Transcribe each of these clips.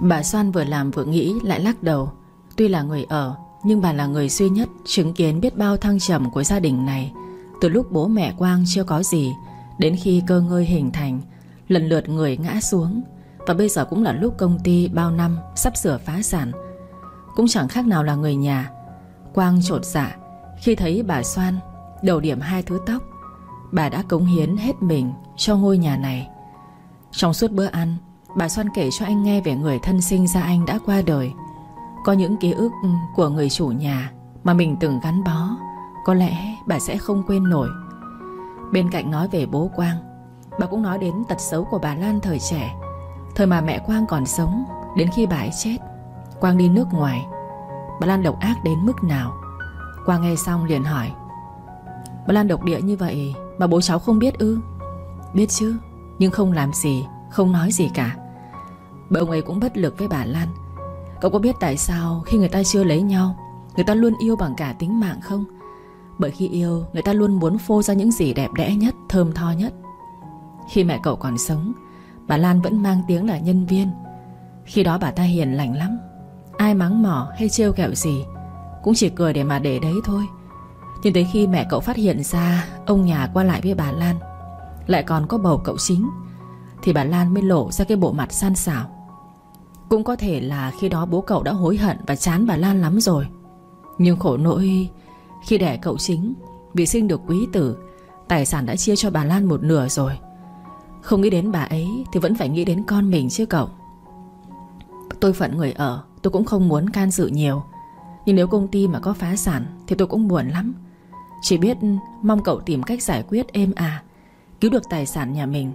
Bà Soan vừa làm vừa nghĩ, lại lắc đầu. Tuy là người ở, Nhưng bà là người duy nhất chứng kiến biết bao thăng trầm của gia đình này. Từ lúc bố mẹ Quang chưa có gì, Đến khi cơ ngơi hình thành, Lần lượt người ngã xuống. Và bây giờ cũng là lúc công ty bao năm Sắp sửa phá sản. Cũng chẳng khác nào là người nhà. Quang trột dạ Khi thấy bà Soan Đầu điểm hai thứ tóc, Bà đã cống hiến hết mình cho ngôi nhà này. Trong suốt bữa ăn Bà xoan kể cho anh nghe về người thân sinh ra anh đã qua đời. Có những ký ức của người chủ nhà Mà mình từng gắn bó, Có lẽ bà sẽ không quên nổi. Bên cạnh nói về bố Quang, Bà cũng nói đến tật xấu của bà Lan thời trẻ. Thời mà mẹ Quang còn sống, Đến khi bà ấy chết, Quang đi nước ngoài. Bà Lan độc ác đến mức nào? Quang nghe xong liền hỏi. Bà Lan độc địa như vậy Mà bố cháu không biết ư? Biết chứ, Nhưng không làm gì. Không nói gì cả. Bởi ông ấy cũng bất lực với bà Lan. Cậu có biết tại sao khi người ta chưa lấy nhau, Người ta luôn yêu bằng cả tính mạng không? Bởi khi yêu, Người ta luôn muốn phô ra những gì đẹp đẽ nhất, Thơm tho nhất. Khi mẹ cậu còn sống, Bà Lan vẫn mang tiếng là nhân viên. Khi đó bà ta hiền lành lắm. Ai mắng mỏ hay trêu kẹo gì, Cũng chỉ cười để mà để đấy thôi. Nhưng tới khi mẹ cậu phát hiện ra, Ông nhà qua lại với bà Lan, Lại còn có bầu cậu chính. Thì bà Lan mới lộ ra cái bộ mặt san xảo. Cũng có thể là khi đó bố cậu đã hối hận Và chán bà Lan lắm rồi. Nhưng khổ nỗi, Khi đẻ cậu chính Vì sinh được quý tử, Tài sản đã chia cho bà Lan một nửa rồi. Không nghĩ đến bà ấy Thì vẫn phải nghĩ đến con mình chứ cậu. Tôi phận người ở, Tôi cũng không muốn can dự nhiều. Nhưng nếu công ty mà có phá sản Thì tôi cũng buồn lắm. Chỉ biết mong cậu tìm cách giải quyết êm à Cứu được tài sản nhà mình.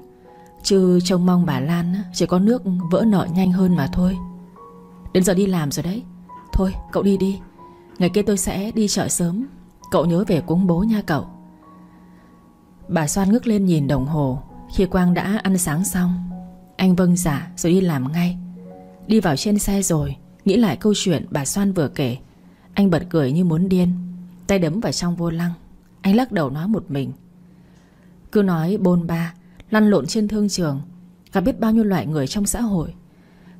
Chứ trông mong bà Lan Chỉ có nước vỡ nợ nhanh hơn mà thôi. Đến giờ đi làm rồi đấy. Thôi, cậu đi đi. Ngày kia tôi sẽ đi chợ sớm. Cậu nhớ về cúng bố nha cậu. Bà Soan ngước lên nhìn đồng hồ. Khi Quang đã ăn sáng xong, Anh vâng dạ rồi đi làm ngay. Đi vào trên xe rồi, Nghĩ lại câu chuyện bà Soan vừa kể. Anh bật cười như muốn điên, Tay đấm vào trong vô lăng. Anh lắc đầu nói một mình. Cứ nói bôn ba Lăn lộn trên thương trường, Gặp biết bao nhiêu loại người trong xã hội.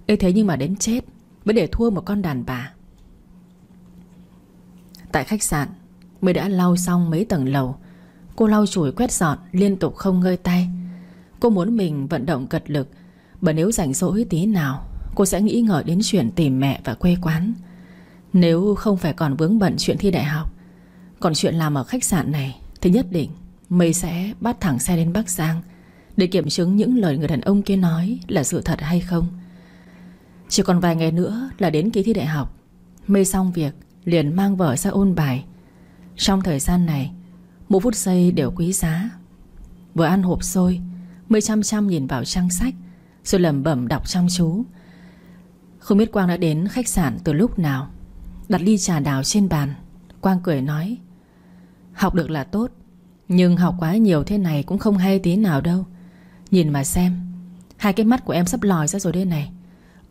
Ê, thế nhưng mà đến chết, Mới để thua một con đàn bà. Tại khách sạn, Mới đã lau xong mấy tầng lầu. Cô lau chùi quét dọn, Liên tục không ngơi tay. Cô muốn mình vận động cật lực, Bởi nếu rảnh rỗi tí nào, Cô sẽ nghĩ ngợi đến chuyện tìm mẹ và quê quán. Nếu không phải còn vướng bận chuyện thi đại học, Còn chuyện làm ở khách sạn này, Thì nhất định Mây sẽ bắt thẳng xe đến Bắc Giang. Để kiểm chứng những lời người đàn ông kia nói Là sự thật hay không. Chỉ còn vài ngày nữa là đến kỳ thi đại học. Mây xong việc, Liền mang vợ ra ôn bài. Trong thời gian này, Mỗi phút giây đều quý giá. Vừa ăn hộp xôi Mây chăm chăm nhìn vào trang sách, Rồi lẩm bẩm đọc chăm chú. Không biết Quang đã đến khách sạn từ lúc nào, Đặt ly trà đào trên bàn, Quang cười nói, Học được là tốt, Nhưng học quá nhiều thế này cũng không hay tí nào đâu. Nhìn mà xem. Hai cái mắt của em sắp lòi ra rồi đây này.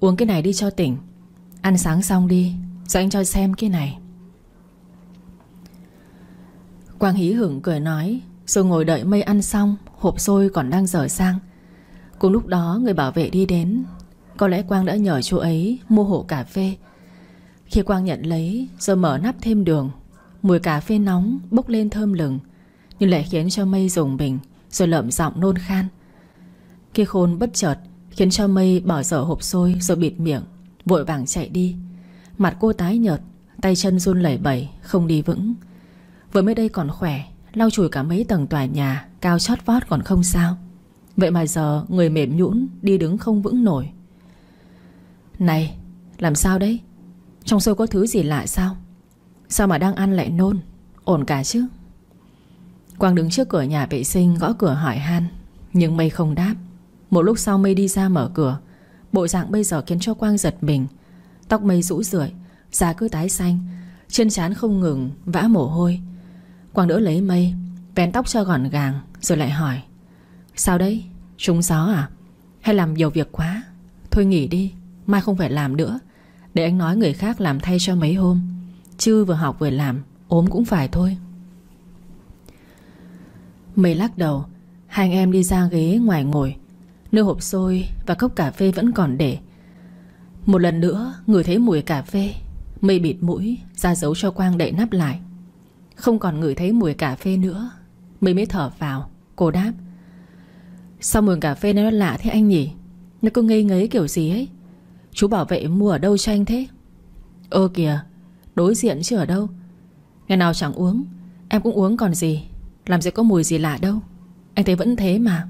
Uống cái này đi cho tỉnh. Ăn sáng xong đi. Rồi anh cho xem cái này. Quang hí hưởng cười nói, Rồi ngồi đợi mây ăn xong, Hộp xôi còn đang dở sang. Cùng lúc đó, người bảo vệ đi đến. Có lẽ Quang đã nhờ chú ấy mua hộ cà phê. Khi Quang nhận lấy, Rồi mở nắp thêm đường, Mùi cà phê nóng bốc lên thơm lừng, Nhưng lại khiến cho mây dùng bình, Rồi lợm giọng nôn khan khi khôn bất chợt, Khiến cho mây bỏ dở hộp xôi rồi bịt miệng, Vội vàng chạy đi. Mặt cô tái nhợt, Tay chân run lẩy bẩy, không đi vững. Vừa mới đây còn khỏe, Lau chùi cả mấy tầng tòa nhà, Cao chót vót còn không sao. Vậy mà giờ người mềm nhũn Đi đứng không vững nổi. Này, làm sao đấy? Trong xôi có thứ gì lạ sao? Sao mà đang ăn lại nôn? Ổn cả chứ? Quang đứng trước cửa nhà vệ sinh gõ cửa hỏi han, Nhưng mây không đáp. Một lúc sau mây đi ra mở cửa. Bộ dạng bây giờ khiến cho Quang giật mình. Tóc mây rũ rượi, Da cứ tái xanh Chân chán không ngừng vã mồ hôi. Quang đỡ lấy mây Vén tóc cho gọn gàng Rồi lại hỏi, Sao đấy? Trúng gió à? Hay làm nhiều việc quá? Thôi nghỉ đi, Mai không phải làm nữa. Để anh nói người khác làm thay cho mấy hôm. Chứ vừa học vừa làm, ốm cũng phải thôi. Mây lắc đầu. Hai anh em đi ra ghế ngoài ngồi. Nơi hộp xôi và cốc cà phê vẫn còn để. Một lần nữa người thấy mùi cà phê, Mây bịt mũi ra dấu cho Quang đậy nắp lại. Không còn ngửi thấy mùi cà phê nữa Mây mới thở vào, Cô đáp. Sao mùi cà phê này nó lạ thế anh nhỉ? Nó cứ ngây ngấy kiểu gì ấy? Chú bảo vệ mua ở đâu cho anh thế? Ơ kìa, Đối diện chứ ở đâu? Ngày nào chẳng uống, Em cũng uống còn gì, Làm gì có mùi gì lạ đâu. Anh thấy vẫn thế mà.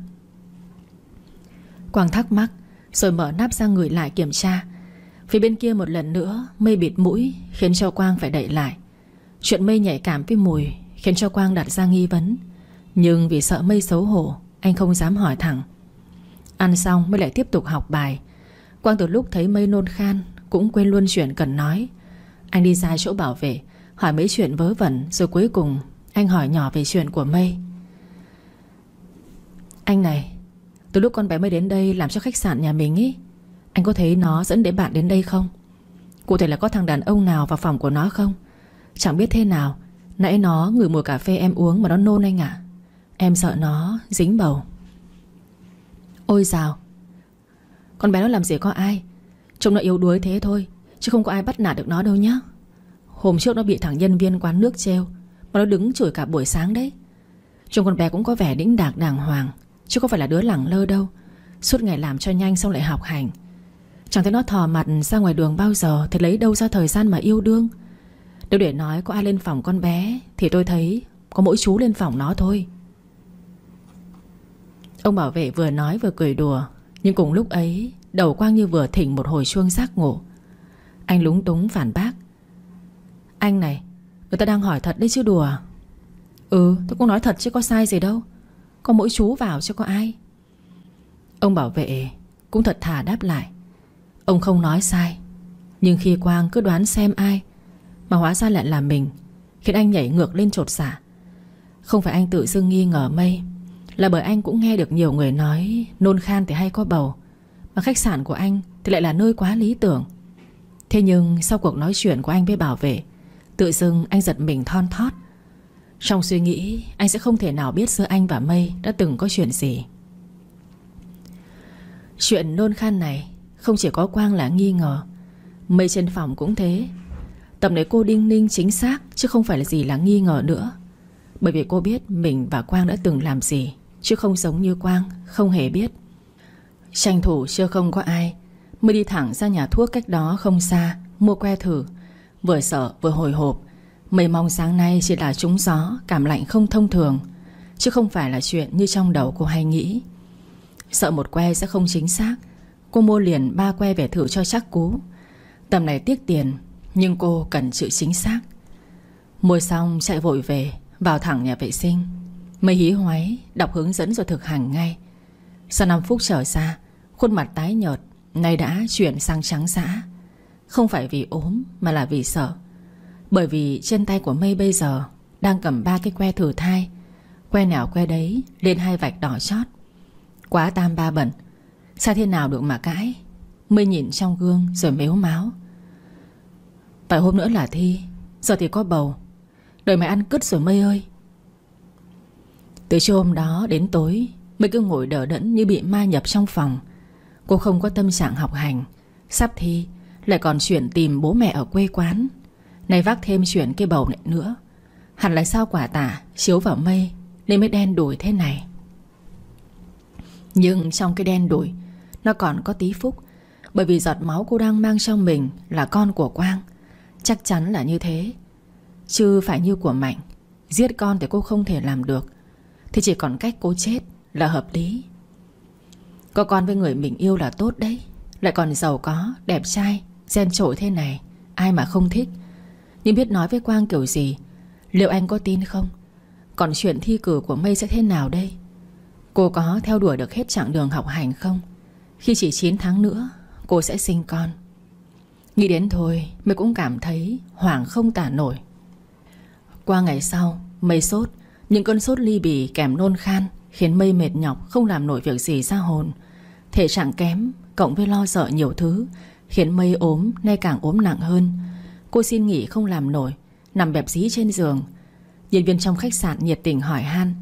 Quang thắc mắc, Rồi mở nắp ra ngửi lại kiểm tra. Phía bên kia một lần nữa, Mây bịt mũi, Khiến cho Quang phải đẩy lại. Chuyện mây nhạy cảm với mùi Khiến cho Quang đặt ra nghi vấn. Nhưng vì sợ mây xấu hổ, Anh không dám hỏi thẳng. Ăn xong mới lại tiếp tục học bài. Quang từ lúc thấy mây nôn khan Cũng quên luôn chuyện cần nói. Anh đi ra chỗ bảo vệ, Hỏi mấy chuyện vớ vẩn, Rồi cuối cùng anh hỏi nhỏ về chuyện của mây. Anh này từ lúc con bé mới đến đây làm cho khách sạn nhà mình ý, Anh có thấy nó dẫn đến bạn đến đây không? Cụ thể là có thằng đàn ông nào vào phòng của nó không? Chẳng biết thế nào, Nãy nó ngửi mùi cà phê em uống mà nó nôn anh ạ. Em sợ nó dính bầu. Ôi dào, Con bé nó làm gì có ai? Trông nó yếu đuối thế thôi, Chứ không có ai bắt nạt được nó đâu nhá. Hôm trước nó bị thằng nhân viên quán nước treo Mà nó đứng chửi cả buổi sáng đấy. Trông con bé cũng có vẻ đĩnh đạc đàng hoàng. Chứ không phải là đứa lẳng lơ đâu. Suốt ngày làm cho nhanh xong lại học hành. Chẳng thấy nó thò mặt ra ngoài đường bao giờ, Thì lấy đâu ra thời gian mà yêu đương. Nếu để nói có ai lên phòng con bé, Thì tôi thấy có mỗi chú lên phòng nó thôi. Ông bảo vệ vừa nói vừa cười đùa, Nhưng cùng lúc ấy, Đầu Quang như vừa thỉnh một hồi chuông giác ngộ. Anh lúng túng phản bác. Anh này, Người ta đang hỏi thật đấy chứ đùa. Ừ tôi cũng nói thật chứ có sai gì đâu. Có mỗi chú vào chứ có ai. Ông bảo vệ Cũng thật thà đáp lại. Ông không nói sai, Nhưng khi Quang cứ đoán xem ai Mà hóa ra lại là mình, Khiến anh nhảy ngược lên trột xả. Dạ. Không phải anh tự dưng nghi ngờ mây, Là bởi anh cũng nghe được nhiều người nói Nôn khan thì hay có bầu, Mà khách sạn của anh thì lại là nơi quá lý tưởng. Thế nhưng sau cuộc nói chuyện của anh với bảo vệ, Tự dưng anh giật mình thon thót. Trong suy nghĩ, Anh sẽ không thể nào biết giữa anh và Mây Đã từng có chuyện gì. Chuyện nôn khan này Không chỉ có Quang là nghi ngờ Mây trên phòng cũng thế. Tầm đấy cô đinh ninh chính xác, Chứ không phải là gì là nghi ngờ nữa. Bởi vì cô biết mình và Quang đã từng làm gì, Chứ không giống như Quang, Không hề biết. Tranh thủ chưa không có ai Mới đi thẳng ra nhà thuốc cách đó không xa, Mua que thử, Vừa sợ vừa hồi hộp. Mây mong sáng nay chỉ là trúng gió, Cảm lạnh không thông thường, Chứ không phải là chuyện như trong đầu cô hay nghĩ. Sợ một que sẽ không chính xác, Cô mua liền ba que về thử cho chắc cú. Tầm này tiếc tiền, Nhưng cô cần sự chính xác. Mua xong chạy vội về, Vào thẳng nhà vệ sinh. Mây hí hoáy, Đọc hướng dẫn rồi thực hành ngay. Sau 5 phút trở ra, Khuôn mặt tái nhợt, Nay đã chuyển sang trắng xã. Không phải vì ốm, mà là vì sợ. Bởi vì trên tay của Mây bây giờ Đang cầm ba cái que thử thai. Que nào que đấy, Lên hai vạch đỏ chót. Quá tam ba bẩn. Sao thế nào được mà cãi? Mây nhìn trong gương rồi mếu máu. Vài hôm nữa là thi, Giờ thì có bầu. Đời mày ăn cứt rồi Mây ơi. Từ chiều hôm đó đến tối, Mây cứ ngồi đỡ đẫn như bị ma nhập trong phòng. Cô không có tâm trạng học hành. Sắp thi, Lại còn chuyển tìm bố mẹ ở quê quán nay vác thêm chuyện cái bầu này nữa. Hẳn là sao quả tả Chiếu vào mây Nên mới đen đổi thế này. Nhưng trong cái đen đổi Nó còn có tí phúc Bởi vì giọt máu cô đang mang trong mình Là con của Quang. Chắc chắn là như thế. Chứ phải như của Mạnh Giết con thì cô không thể làm được. Thì chỉ còn cách cô chết là hợp lý. Có con với người mình yêu là tốt đấy. Lại còn giàu có, đẹp trai Gen trội thế này Ai mà không thích. Nhưng biết nói với Quang kiểu gì? Liệu anh có tin không? Còn chuyện thi cử của Mây sẽ thế nào đây? Cô có theo đuổi được hết chặng đường học hành không? Khi chỉ 9 tháng nữa, Cô sẽ sinh con. Nghĩ đến thôi, Mây cũng cảm thấy hoảng không tả nổi. Qua ngày sau, Mây sốt Những cơn sốt ly bì kèm nôn khan Khiến Mây mệt nhọc, không làm nổi việc gì ra hồn. Thể trạng kém Cộng với lo sợ nhiều thứ Khiến Mây ốm, nay càng ốm nặng hơn. Cô xin nghỉ không làm nổi, Nằm bẹp dí trên giường. Nhân viên trong khách sạn nhiệt tình hỏi han,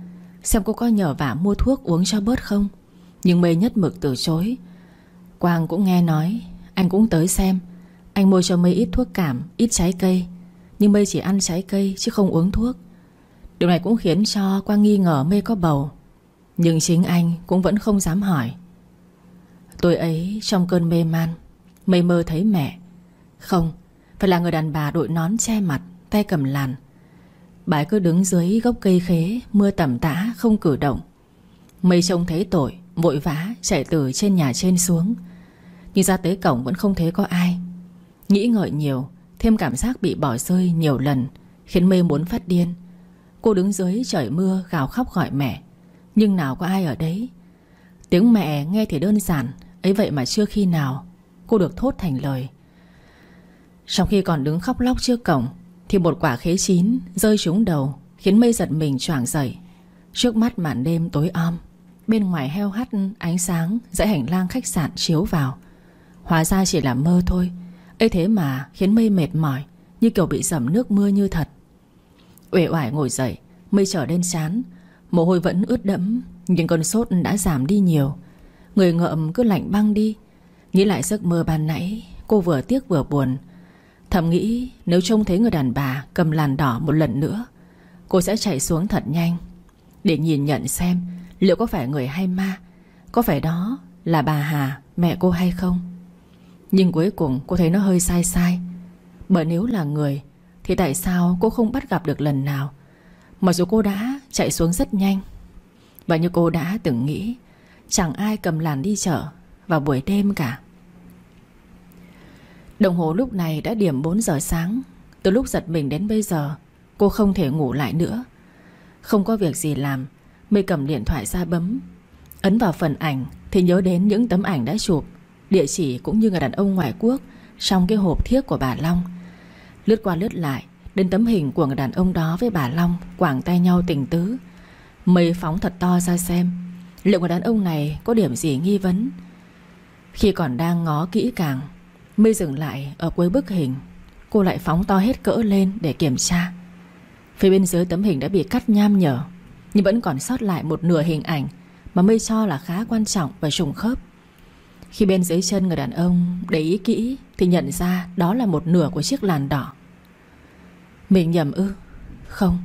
Xem cô có nhờ vả mua thuốc uống cho bớt không? Nhưng Mây nhất mực từ chối. Quang cũng nghe nói, Anh cũng tới xem. Anh mua cho Mây ít thuốc cảm, Ít trái cây. Nhưng Mây chỉ ăn trái cây chứ không uống thuốc. Điều này cũng khiến cho Quang nghi ngờ Mây có bầu. Nhưng chính anh cũng vẫn không dám hỏi. Tôi ấy trong cơn mê man Mây mơ thấy mẹ. Không phải là người đàn bà đội nón che mặt, Tay cầm làn. Bà ấy cứ đứng dưới gốc cây khế, Mưa tầm tã, không cử động. Mây trông thấy tội, Vội vã chạy từ trên nhà trên xuống. Nhưng ra tới cổng vẫn không thấy có ai. Nghĩ ngợi nhiều, Thêm cảm giác bị bỏ rơi nhiều lần, Khiến mây muốn phát điên. Cô đứng dưới trời mưa gào khóc gọi mẹ. Nhưng nào có ai ở đấy? Tiếng mẹ nghe thì đơn giản, ấy vậy mà chưa khi nào. Cô được thốt thành lời. Trong khi còn đứng khóc lóc trước cổng, Thì một quả khế chín rơi trúng đầu, Khiến mây giật mình choàng dậy. Trước mắt màn đêm tối om, Bên ngoài heo hắt ánh sáng Dãy hành lang khách sạn chiếu vào. Hóa ra chỉ là mơ thôi, ấy thế mà khiến mây mệt mỏi, Như kiểu bị dầm nước mưa như thật. Uể oải ngồi dậy, Mây trở lên chán, Mồ hôi vẫn ướt đẫm, Nhưng cơn sốt đã giảm đi nhiều. Người ngợm cứ lạnh băng đi. Nghĩ lại giấc mơ ban nãy, Cô vừa tiếc vừa buồn Thầm nghĩ nếu trông thấy người đàn bà Cầm làn đỏ một lần nữa, Cô sẽ chạy xuống thật nhanh Để nhìn nhận xem Liệu có phải người hay ma, Có phải đó là bà Hà, Mẹ cô hay không. Nhưng cuối cùng cô thấy nó hơi sai sai. Bởi nếu là người Thì tại sao cô không bắt gặp được lần nào? Mặc dù cô đã chạy xuống rất nhanh, Và như cô đã từng nghĩ, Chẳng ai cầm làn đi chợ Vào buổi đêm cả. Đồng hồ lúc này đã điểm 4 giờ sáng. Từ lúc giật mình đến bây giờ, Cô không thể ngủ lại nữa. Không có việc gì làm Mây cầm điện thoại ra bấm. Ấn vào phần ảnh Thì nhớ đến những tấm ảnh đã chụp, Địa chỉ cũng như người đàn ông ngoại quốc Trong cái hộp thiếc của bà Long. Lướt qua lướt lại, Đến tấm hình của người đàn ông đó với bà Long Quảng tay nhau tình tứ. Mây phóng thật to ra xem, Liệu người đàn ông này có điểm gì nghi vấn. Khi còn đang ngó kỹ càng Mây dừng lại ở cuối bức hình, Cô lại phóng to hết cỡ lên để kiểm tra. Phía bên dưới tấm hình đã bị cắt nham nhở, Nhưng vẫn còn sót lại một nửa hình ảnh Mà Mây cho là khá quan trọng và trùng khớp. Khi bên dưới chân người đàn ông để ý kỹ Thì nhận ra đó là một nửa của chiếc làn đỏ. Mình nhầm ư? Không,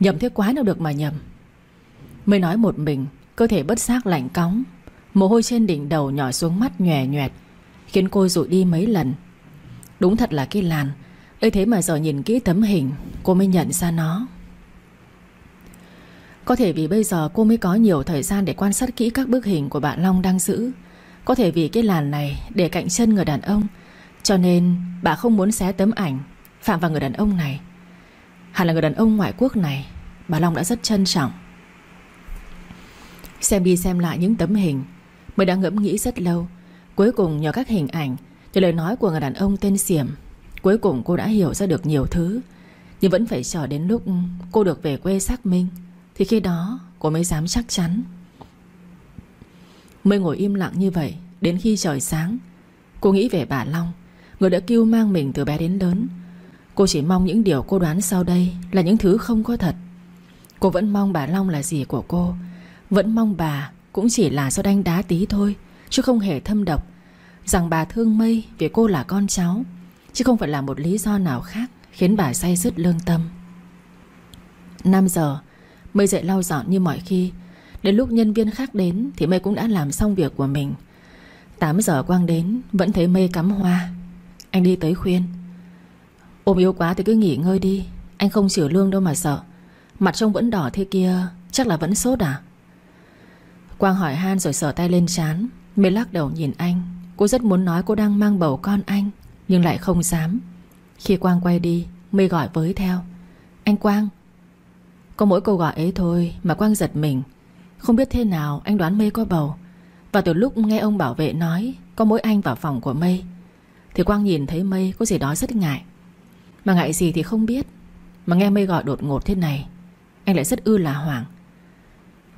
Nhầm thế quá nào được mà nhầm. Mới nói một mình, Cơ thể bất giác lạnh cóng, Mồ hôi trên đỉnh đầu nhỏ xuống mắt nhòe nhòe Khiến cô rụi đi mấy lần. Đúng thật là cái làn. Ấy thế mà giờ nhìn kỹ tấm hình, Cô mới nhận ra nó. Có thể vì bây giờ cô mới có nhiều thời gian Để quan sát kỹ các bức hình của bạn Long đang giữ. Có thể vì cái làn này Để cạnh chân người đàn ông. Cho nên, bà không muốn xé tấm ảnh Phạm vào người đàn ông này. Hẳn là người đàn ông ngoại quốc này, Bà Long đã rất trân trọng. Xem đi xem lại những tấm hình, Mới đã ngẫm nghĩ rất lâu. Cuối cùng nhờ các hình ảnh Nhờ lời nói của người đàn ông tên Xiểm Cuối cùng cô đã hiểu ra được nhiều thứ. Nhưng vẫn phải chờ đến lúc cô được về quê xác minh, Thì khi đó cô mới dám chắc chắn. Mới ngồi im lặng như vậy, Đến khi trời sáng, Cô nghĩ về bà Long, Người đã kêu mang mình từ bé đến lớn. Cô chỉ mong những điều cô đoán sau đây Là những thứ không có thật. Cô vẫn mong bà Long là gì của cô, Vẫn mong bà cũng chỉ là do đánh đá tí thôi, Chứ không hề thâm độc. Rằng bà thương mây vì cô là con cháu, Chứ không phải là một lý do nào khác Khiến bà say dứt lương tâm. 5 giờ, Mây dậy lau dọn như mọi khi. Đến lúc nhân viên khác đến Thì Mây cũng đã làm xong việc của mình. 8 giờ Quang đến, Vẫn thấy Mây cắm hoa. Anh đi tới khuyên. Ôm yếu quá thì cứ nghỉ ngơi đi, Anh không chịu lương đâu mà sợ. Mặt trông vẫn đỏ thế kia, Chắc là vẫn sốt à? Quang hỏi han rồi sờ tay lên chán Mê lắc đầu nhìn anh. Cô rất muốn nói cô đang mang bầu con anh, Nhưng lại không dám. Khi Quang quay đi, Mê gọi với theo. Anh Quang. Có mỗi câu gọi ấy thôi mà Quang giật mình. Không biết thế nào anh đoán Mây có bầu. Và từ lúc nghe ông bảo vệ nói Có mỗi anh vào phòng của Mây Thì Quang nhìn thấy Mây có gì đó rất ngại. Mà ngại gì thì không biết. Mà nghe Mây gọi đột ngột thế này, Anh lại rất ư là hoảng.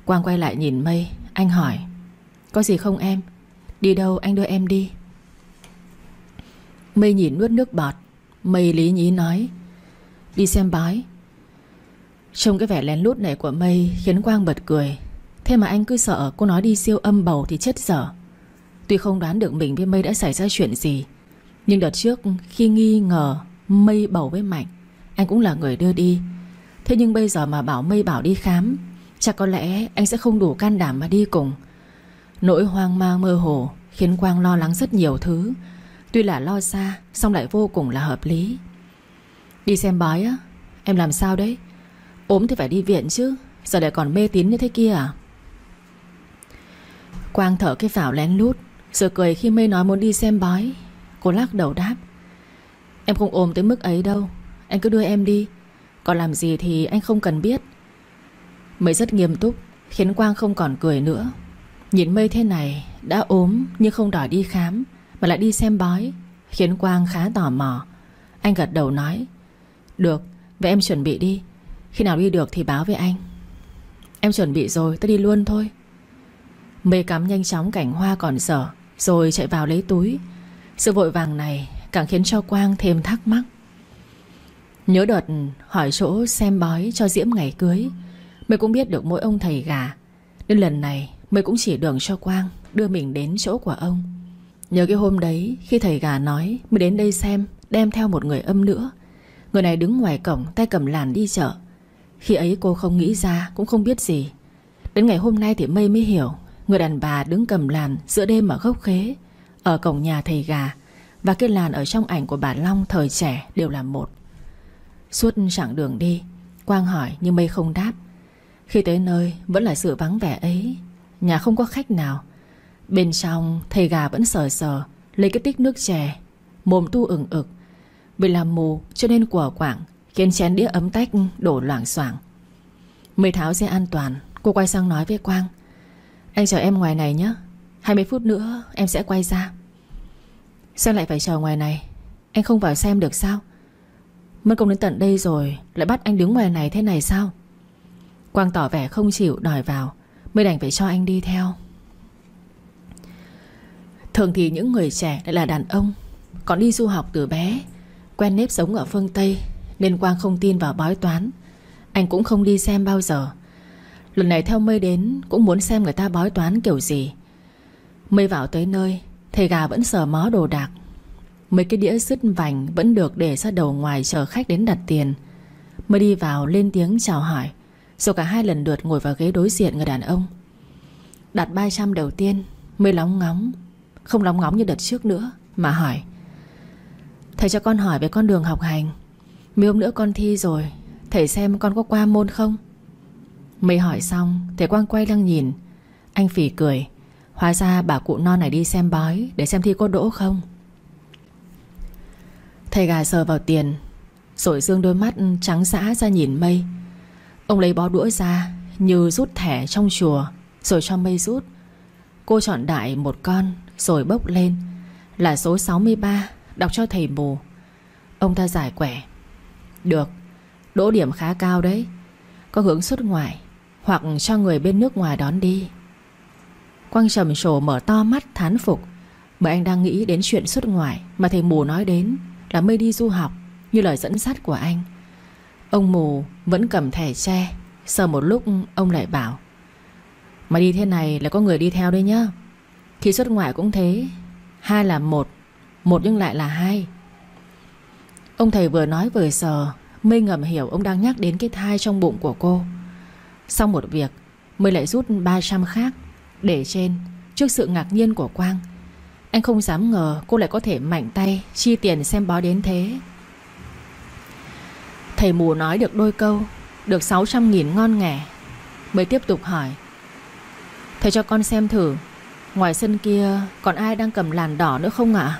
Quang quay lại nhìn Mây Anh hỏi, Có gì không em? Đi đâu anh đưa em đi? Mây nhìn nuốt nước bọt. Mây lý nhí nói, Đi xem bói. Trông cái vẻ lén lút này của Mây Khiến Quang bật cười. Thế mà anh cứ sợ cô nói đi siêu âm bầu thì chết dở. Tuy không đoán được mình với Mây đã xảy ra chuyện gì, Nhưng đợt trước khi nghi ngờ Mây bầu với Mạnh, Anh cũng là người đưa đi. Thế nhưng bây giờ mà bảo Mây bảo đi khám, Chắc có lẽ anh sẽ không đủ can đảm mà đi cùng. Nỗi hoang mang mơ hồ Khiến Quang lo lắng rất nhiều thứ. Tuy là lo xa Xong lại vô cùng là hợp lý. Đi xem bói á, Em làm sao đấy? Ốm thì phải đi viện chứ, Giờ lại còn mê tín như thế kia à? Quang thở cái phảo lén lút, Rồi cười khi mê nói muốn đi xem bói. Cô lắc đầu đáp, Em không ốm tới mức ấy đâu, Anh cứ đưa em đi. Còn làm gì thì anh không cần biết. Mây rất nghiêm túc, Khiến Quang không còn cười nữa. Nhìn mây thế này Đã ốm nhưng không đòi đi khám Mà lại đi xem bói Khiến Quang khá tò mò. Anh gật đầu nói Được, vậy em chuẩn bị đi. Khi nào đi được thì báo với anh. Em chuẩn bị rồi, tôi đi luôn thôi. Mây cắm nhanh chóng cảnh hoa còn sở Rồi chạy vào lấy túi. Sự vội vàng này càng khiến cho Quang thêm thắc mắc. Nhớ đợt hỏi chỗ xem bói cho Diễm ngày cưới Mày cũng biết được mỗi ông thầy gà Nên lần này Mới cũng chỉ đường cho Quang, Đưa mình đến chỗ của ông. Nhớ cái hôm đấy, Khi thầy gà nói Mới đến đây xem, Đem theo một người âm nữa. Người này đứng ngoài cổng, tay cầm làn đi chợ. Khi ấy cô không nghĩ ra, Cũng không biết gì. Đến ngày hôm nay thì mây mới hiểu, Người đàn bà đứng cầm làn giữa đêm ở gốc khế, Ở cổng nhà thầy gà, Và cái làn ở trong ảnh của bà Long thời trẻ đều là một. Suốt chặng đường đi, Quang hỏi, nhưng mây không đáp. Khi tới nơi, vẫn là sự vắng vẻ ấy. Nhà không có khách nào. Bên trong, thầy gà vẫn sờ sờ, Lấy cái tích nước chè, Mồm tu ửng ực. Vì làm mù, cho nên quả quảng, Khiến chén đĩa ấm tách, đổ loảng xoảng. Mới tháo dây an toàn, Cô quay sang nói với Quang. Anh chờ em ngoài này nhé 20 phút nữa em sẽ quay ra. Sao lại phải chờ ngoài này? Anh không vào xem được sao? Mất công đến tận đây rồi, Lại bắt anh đứng ngoài này thế này sao? Quang tỏ vẻ không chịu, đòi vào. Mới đành phải cho anh đi theo. Thường thì những người trẻ lại là đàn ông, Còn đi du học từ bé, Quen nếp sống ở phương Tây, Nên Quang không tin vào bói toán. Anh cũng không đi xem bao giờ. Lần này theo Mây đến, Cũng muốn xem người ta bói toán kiểu gì. Mây vào tới nơi, Thầy gà vẫn sờ mó đồ đạc. Mấy cái đĩa sứt vành Vẫn được để ra đầu ngoài chờ khách đến đặt tiền. Mới đi vào lên tiếng chào hỏi. Rồi cả hai lần lượt ngồi vào ghế đối diện người đàn ông. Đặt 300 đầu tiên, Mới lóng ngóng, Không lóng ngóng như đợt trước nữa, Mà hỏi. Thầy cho con hỏi về con đường học hành. Mấy hôm nữa con thi rồi, Thầy xem con có qua môn không? Mây hỏi xong, Thầy Quang quay lăng nhìn. Anh phỉ cười. Hóa ra bà cụ non này đi xem bói Để xem thi có đỗ không. Thầy gà sờ vào tiền, Rồi dương đôi mắt trắng xã ra nhìn mây. Ông lấy bó đũa ra Như rút thẻ trong chùa, Rồi cho mây rút. Cô chọn đại một con, Rồi bốc lên. Là số 63 Đọc cho thầy mù Ông ta giải quẻ. Được, Đỗ điểm khá cao đấy. Có hướng xuất ngoại, Hoặc cho người bên nước ngoài đón đi. Quang trầm trồ mở to mắt thán phục. Bởi anh đang nghĩ đến chuyện xuất ngoại Mà thầy mù nói đến Là mây đi du học Như lời dẫn dắt của anh. Ông mù vẫn cầm thẻ tre Sờ một lúc, ông lại bảo, Mà đi thế này là có người đi theo đấy nhá. Khi xuất ngoại cũng thế. Hai là một Một nhưng lại là hai. Ông thầy vừa nói vừa sờ Mây ngầm hiểu ông đang nhắc đến cái thai trong bụng của cô. Xong một việc Mây lại rút 300 khác Để trên Trước sự ngạc nhiên của Quang. Anh không dám ngờ cô lại có thể mạnh tay, Chi tiền xem bó đến thế. Thầy mù nói được đôi câu, Được 600 nghìn ngon nghẻ. Mới tiếp tục hỏi, Thầy cho con xem thử, Ngoài sân kia còn ai đang cầm làn đỏ nữa không ạ?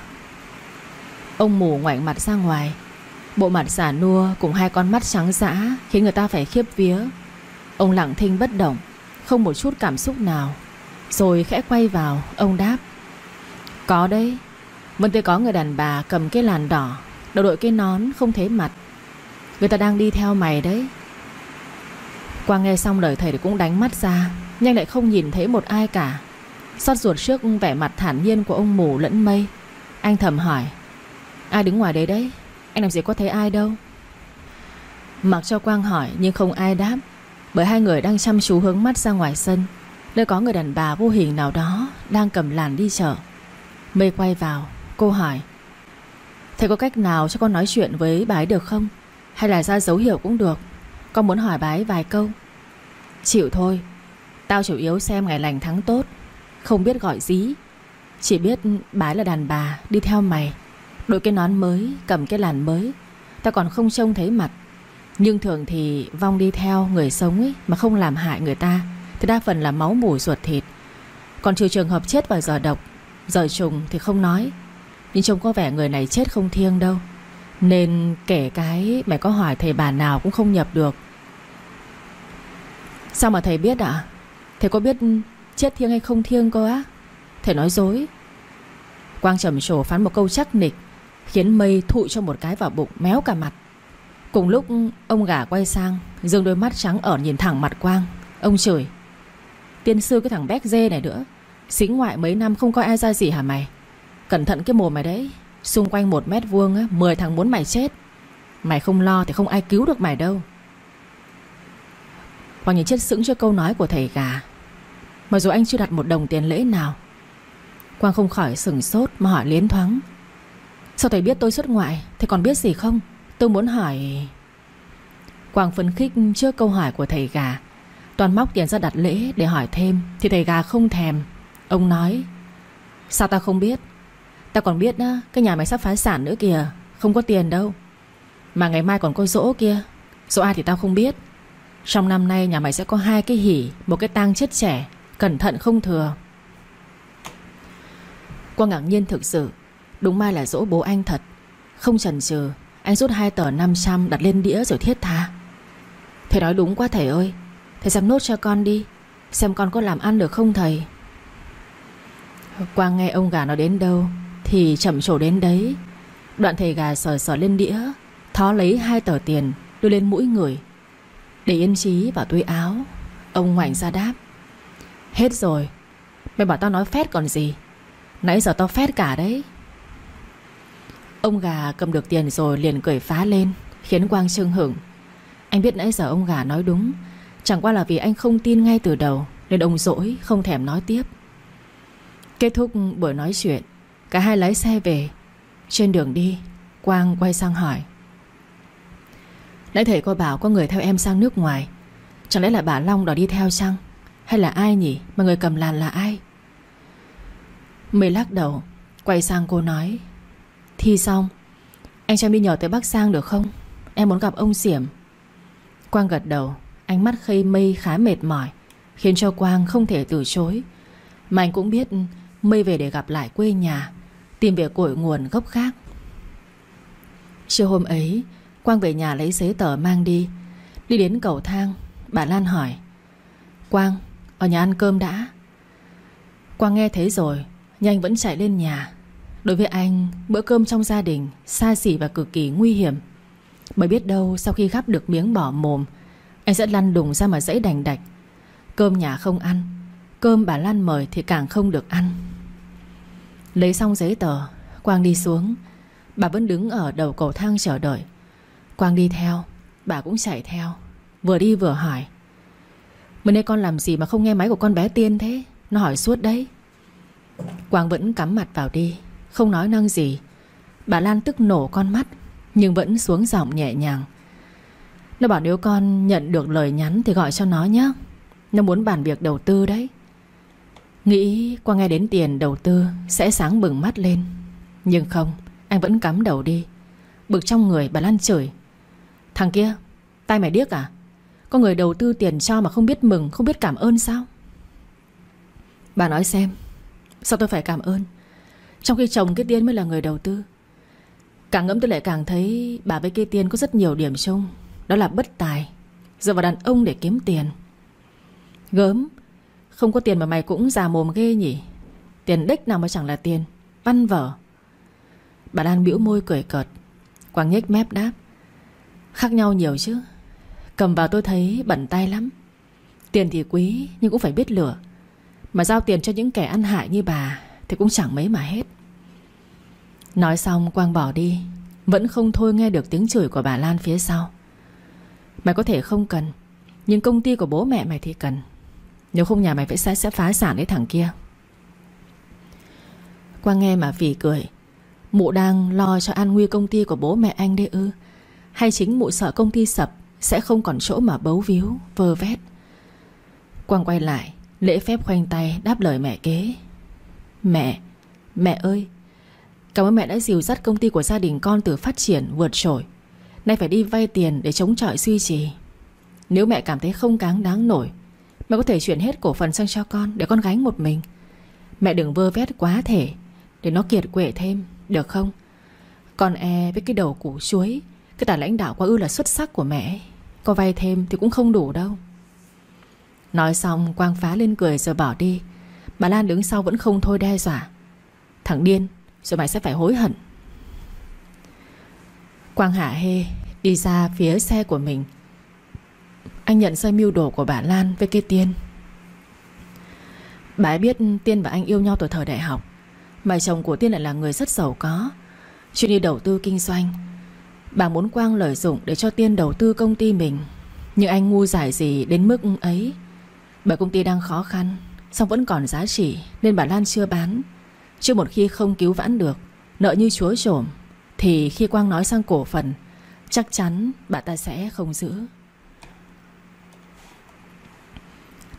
Ông mù ngoảnh mặt ra ngoài, Bộ mặt giả nua cùng hai con mắt trắng dã Khiến người ta phải khiếp vía. Ông lặng thinh bất động, Không một chút cảm xúc nào, Rồi khẽ quay vào, Ông đáp, Có đấy Vẫn tôi có người đàn bà cầm cái làn đỏ, Đầu đội cái nón không thấy mặt Người ta đang đi theo mày đấy. Quang nghe xong lời thầy thì cũng đánh mắt ra, Nhưng lại không nhìn thấy một ai cả. Xót ruột trước vẻ mặt thản nhiên của ông mù lẫn mây. Anh thầm hỏi, Ai đứng ngoài đấy đấy? Anh làm gì có thấy ai đâu? Mặc cho Quang hỏi, nhưng không ai đáp, Bởi hai người đang chăm chú hướng mắt ra ngoài sân, Nơi có người đàn bà vô hình nào đó Đang cầm làn đi chợ. Mây quay vào, Cô hỏi, Thầy có cách nào cho con nói chuyện với bà ấy được không? Hay là ra dấu hiệu cũng được. Con muốn hỏi bái vài câu? Chịu thôi. Tao chủ yếu xem ngày lành tháng tốt, Không biết gọi dí. Chỉ biết bái là đàn bà, Đi theo mày. Đội cái nón mới, Cầm cái làn mới. Tao còn không trông thấy mặt. Nhưng thường thì vong đi theo người sống ấy, Mà không làm hại người ta. Thì đa phần là máu mủ ruột thịt. Còn trừ trường hợp chết vào giờ độc, Giờ trùng thì không nói. Nhưng trông có vẻ người này chết không thiêng đâu. Nên kể cái Mày có hỏi thầy bà nào cũng không nhập được. Sao mà thầy biết ạ? Thầy có biết chết thiêng hay không thiêng cơ á? Thầy nói dối. Quang trầm trồ phán một câu chắc nịch, Khiến mây thụ cho một cái vào bụng Méo cả mặt. Cùng lúc, ông gà quay sang, Dương đôi mắt trắng ở nhìn thẳng mặt Quang. Ông chửi, Tiên sư cái thằng béc dê này nữa Xính ngoại mấy năm không coi ai ra gì hả mày? Cẩn thận cái mồm mày đấy. Xung quanh một mét vuông á, Mười thằng muốn mày chết. Mày không lo thì không ai cứu được mày đâu. Quang nhìn chết sững cho câu nói của thầy gà. Mặc dù anh chưa đặt một đồng tiền lễ nào, Quang không khỏi sừng sốt Mà hỏi liến thoáng. Sao thầy biết tôi xuất ngoại? Thầy còn biết gì không? Tôi muốn hỏi. Quang phấn khích trước câu hỏi của thầy gà. Toàn móc tiền ra đặt lễ để hỏi thêm, Thì thầy gà không thèm. Ông nói, Sao ta không biết? Tao còn biết á, Cái nhà mày sắp phá sản nữa kìa, Không có tiền đâu. Mà ngày mai còn có dỗ kia Dỗ ai thì tao không biết. Trong năm nay nhà mày sẽ có hai cái hỉ, Một cái tang chết trẻ, Cẩn thận không thừa. Quang ngạc nhiên thực sự, Đúng mai là dỗ bố anh thật. Không chần chừ, Anh rút hai tờ 500 đặt lên đĩa rồi thiết tha. Thầy nói đúng quá thầy ơi, Thầy xem nốt cho con đi, Xem con có làm ăn được không thầy? Quang nghe ông gà nói đến đâu thì chậm trổ đến đấy. Đoạn thầy gà sờ sờ lên đĩa, Thó lấy hai tờ tiền, Đưa lên mũi người. Để yên trí vào túi áo, Ông ngoảnh ra đáp. Hết rồi, Mày bảo tao nói phét còn gì? Nãy giờ tao phét cả đấy. Ông gà cầm được tiền rồi liền cười phá lên, Khiến Quang Trương hưởng Anh biết nãy giờ ông gà nói đúng, Chẳng qua là vì anh không tin ngay từ đầu, Nên ông dỗi không thèm nói tiếp. Kết thúc buổi nói chuyện. Cả hai lái xe về. Trên đường đi, Quang quay sang hỏi. Nãy thầy cô bảo có người theo em sang nước ngoài. Chẳng lẽ là bà Long đòi đi theo chăng? Hay là ai nhỉ? Mà người cầm làn là ai? Mây lắc đầu, Quay sang cô nói. Thi xong, Anh cho em đi nhờ tới Bắc Sang được không? Em muốn gặp ông Xiểm. Quang gật đầu, Ánh mắt khây mây khá mệt mỏi, Khiến cho Quang không thể từ chối. Mà anh cũng biết Mây về để gặp lại quê nhà. Tìm về cội nguồn gốc khác. Chiều hôm ấy, Quang về nhà lấy giấy tờ mang đi. Đi đến cầu thang, Bà Lan hỏi, Quang, ở nhà ăn cơm đã. Quang nghe thấy rồi nhanh vẫn chạy lên nhà. Đối với anh, Bữa cơm trong gia đình Xa xỉ và cực kỳ nguy hiểm. Bởi biết đâu sau khi gắp được miếng bỏ mồm, Anh sẽ lăn đùng ra mà dãy đành đạch. Cơm nhà không ăn, Cơm bà Lan mời thì càng không được ăn. Lấy xong giấy tờ, Quang đi xuống. Bà vẫn đứng ở đầu cầu thang chờ đợi. Quang đi theo, Bà cũng chạy theo, Vừa đi vừa hỏi. "Mình nay con làm gì mà không nghe máy của con bé Tiên thế? Nó hỏi suốt đấy. Quang vẫn cắm mặt vào đi, Không nói năng gì. Bà Lan tức nổ con mắt, Nhưng vẫn xuống giọng nhẹ nhàng. Nó bảo nếu con nhận được lời nhắn Thì gọi cho nó nhé Nó muốn bàn việc đầu tư đấy. Nghĩ qua nghe đến tiền đầu tư Sẽ sáng bừng mắt lên. Nhưng không, Anh vẫn cắm đầu đi. Bực trong người bà Lan chửi. Thằng kia tay mày điếc à? Có người đầu tư tiền cho mà không biết mừng, Không biết cảm ơn sao? Bà nói xem, Sao tôi phải cảm ơn? Trong khi chồng cái tiên mới là người đầu tư. Càng ngẫm tôi lại càng thấy Bà với kia tiên có rất nhiều điểm chung. Đó là bất tài, Dựa vào đàn ông để kiếm tiền. Gớm không có tiền mà mày cũng già mồm ghê nhỉ? Tiền đích nào mà chẳng là tiền. Văn vở. Bà Lan bĩu môi cười cợt. Quang nhếch mép đáp. Khác nhau nhiều chứ. Cầm vào tôi thấy bẩn tay lắm. Tiền thì quý, nhưng cũng phải biết lửa Mà giao tiền cho những kẻ ăn hại như bà Thì cũng chẳng mấy mà hết. Nói xong, Quang bỏ đi. Vẫn không thôi nghe được tiếng chửi của bà Lan phía sau. Mày có thể không cần, Nhưng công ty của bố mẹ mày thì cần. Nếu không nhà mày phải sẽ, sẽ phá sản đấy thằng kia. Quang nghe mà phỉ cười. Mụ đang lo cho an nguy công ty của bố mẹ anh đấy ư. Hay chính mụ sợ công ty sập Sẽ không còn chỗ mà bấu víu Vơ vét. Quang quay lại Lễ phép khoanh tay đáp lời mẹ kế. Mẹ Mẹ ơi Cảm ơn mẹ đã dìu dắt công ty của gia đình con từ phát triển vượt trội. Nay phải đi vay tiền để chống chọi duy trì. Nếu mẹ cảm thấy không cáng đáng nổi Mẹ có thể chuyển hết cổ phần sang cho con Để con gánh một mình. Mẹ đừng vơ vét quá thể Để nó kiệt quệ thêm, Được không? Con e với cái đầu củ chuối, Cái tài lãnh đạo quá ư là xuất sắc của mẹ Có vay thêm thì cũng không đủ đâu. Nói xong, Quang phá lên cười rồi bỏ đi. Bà Lan đứng sau vẫn không thôi đe dọa. Thằng điên, Rồi mày sẽ phải hối hận. Quang hạ hê Đi ra phía xe của mình. Anh nhận ra mưu đồ của bà Lan với cái Tiên. Bà ấy biết Tiên và anh yêu nhau từ thời đại học, Mà chồng của Tiên lại là người rất giàu có. Chuyên đi đầu tư kinh doanh. Bà muốn Quang lợi dụng để cho Tiên đầu tư công ty mình. Nhưng anh ngu giải gì đến mức ấy? Bởi công ty đang khó khăn Xong vẫn còn giá trị, Nên bà Lan chưa bán. Chứ một khi không cứu vãn được, Nợ như chúa trổm Thì khi Quang nói sang cổ phần, Chắc chắn bà ta sẽ không giữ.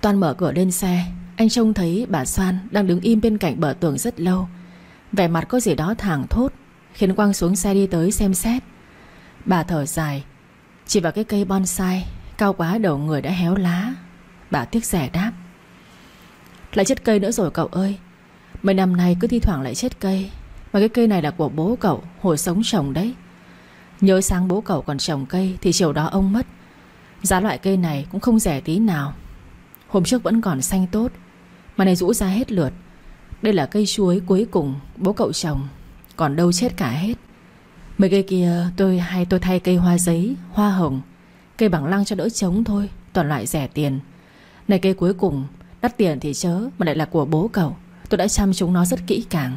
Toàn mở cửa lên xe. Anh trông thấy bà Soan Đang đứng im bên cạnh bờ tường rất lâu. Vẻ mặt có gì đó thẳng thốt, Khiến Quang xuống xe đi tới xem xét. Bà thở dài, Chỉ vào cái cây bonsai, Cao quá đầu người đã héo lá. Bà tiếc rẻ đáp, Lại chết cây nữa rồi cậu ơi. Mấy năm nay cứ thi thoảng lại chết cây, Mà cái cây này là của bố cậu, Hồi sống trồng đấy. Nhớ sáng bố cậu còn trồng cây Thì chiều đó ông mất. Giá loại cây này cũng không rẻ tí nào. Hôm trước vẫn còn xanh tốt, Mà này rũ ra hết lượt. Đây là cây chuối cuối cùng bố cậu trồng, Còn đâu chết cả hết. Mấy cây kia tôi hay tôi thay cây hoa giấy, Hoa hồng, Cây bằng lăng cho đỡ trống thôi, Toàn loại rẻ tiền. Này cây cuối cùng, Đắt tiền thì chớ, Mà lại là của bố cậu, Tôi đã chăm chúng nó rất kỹ càng.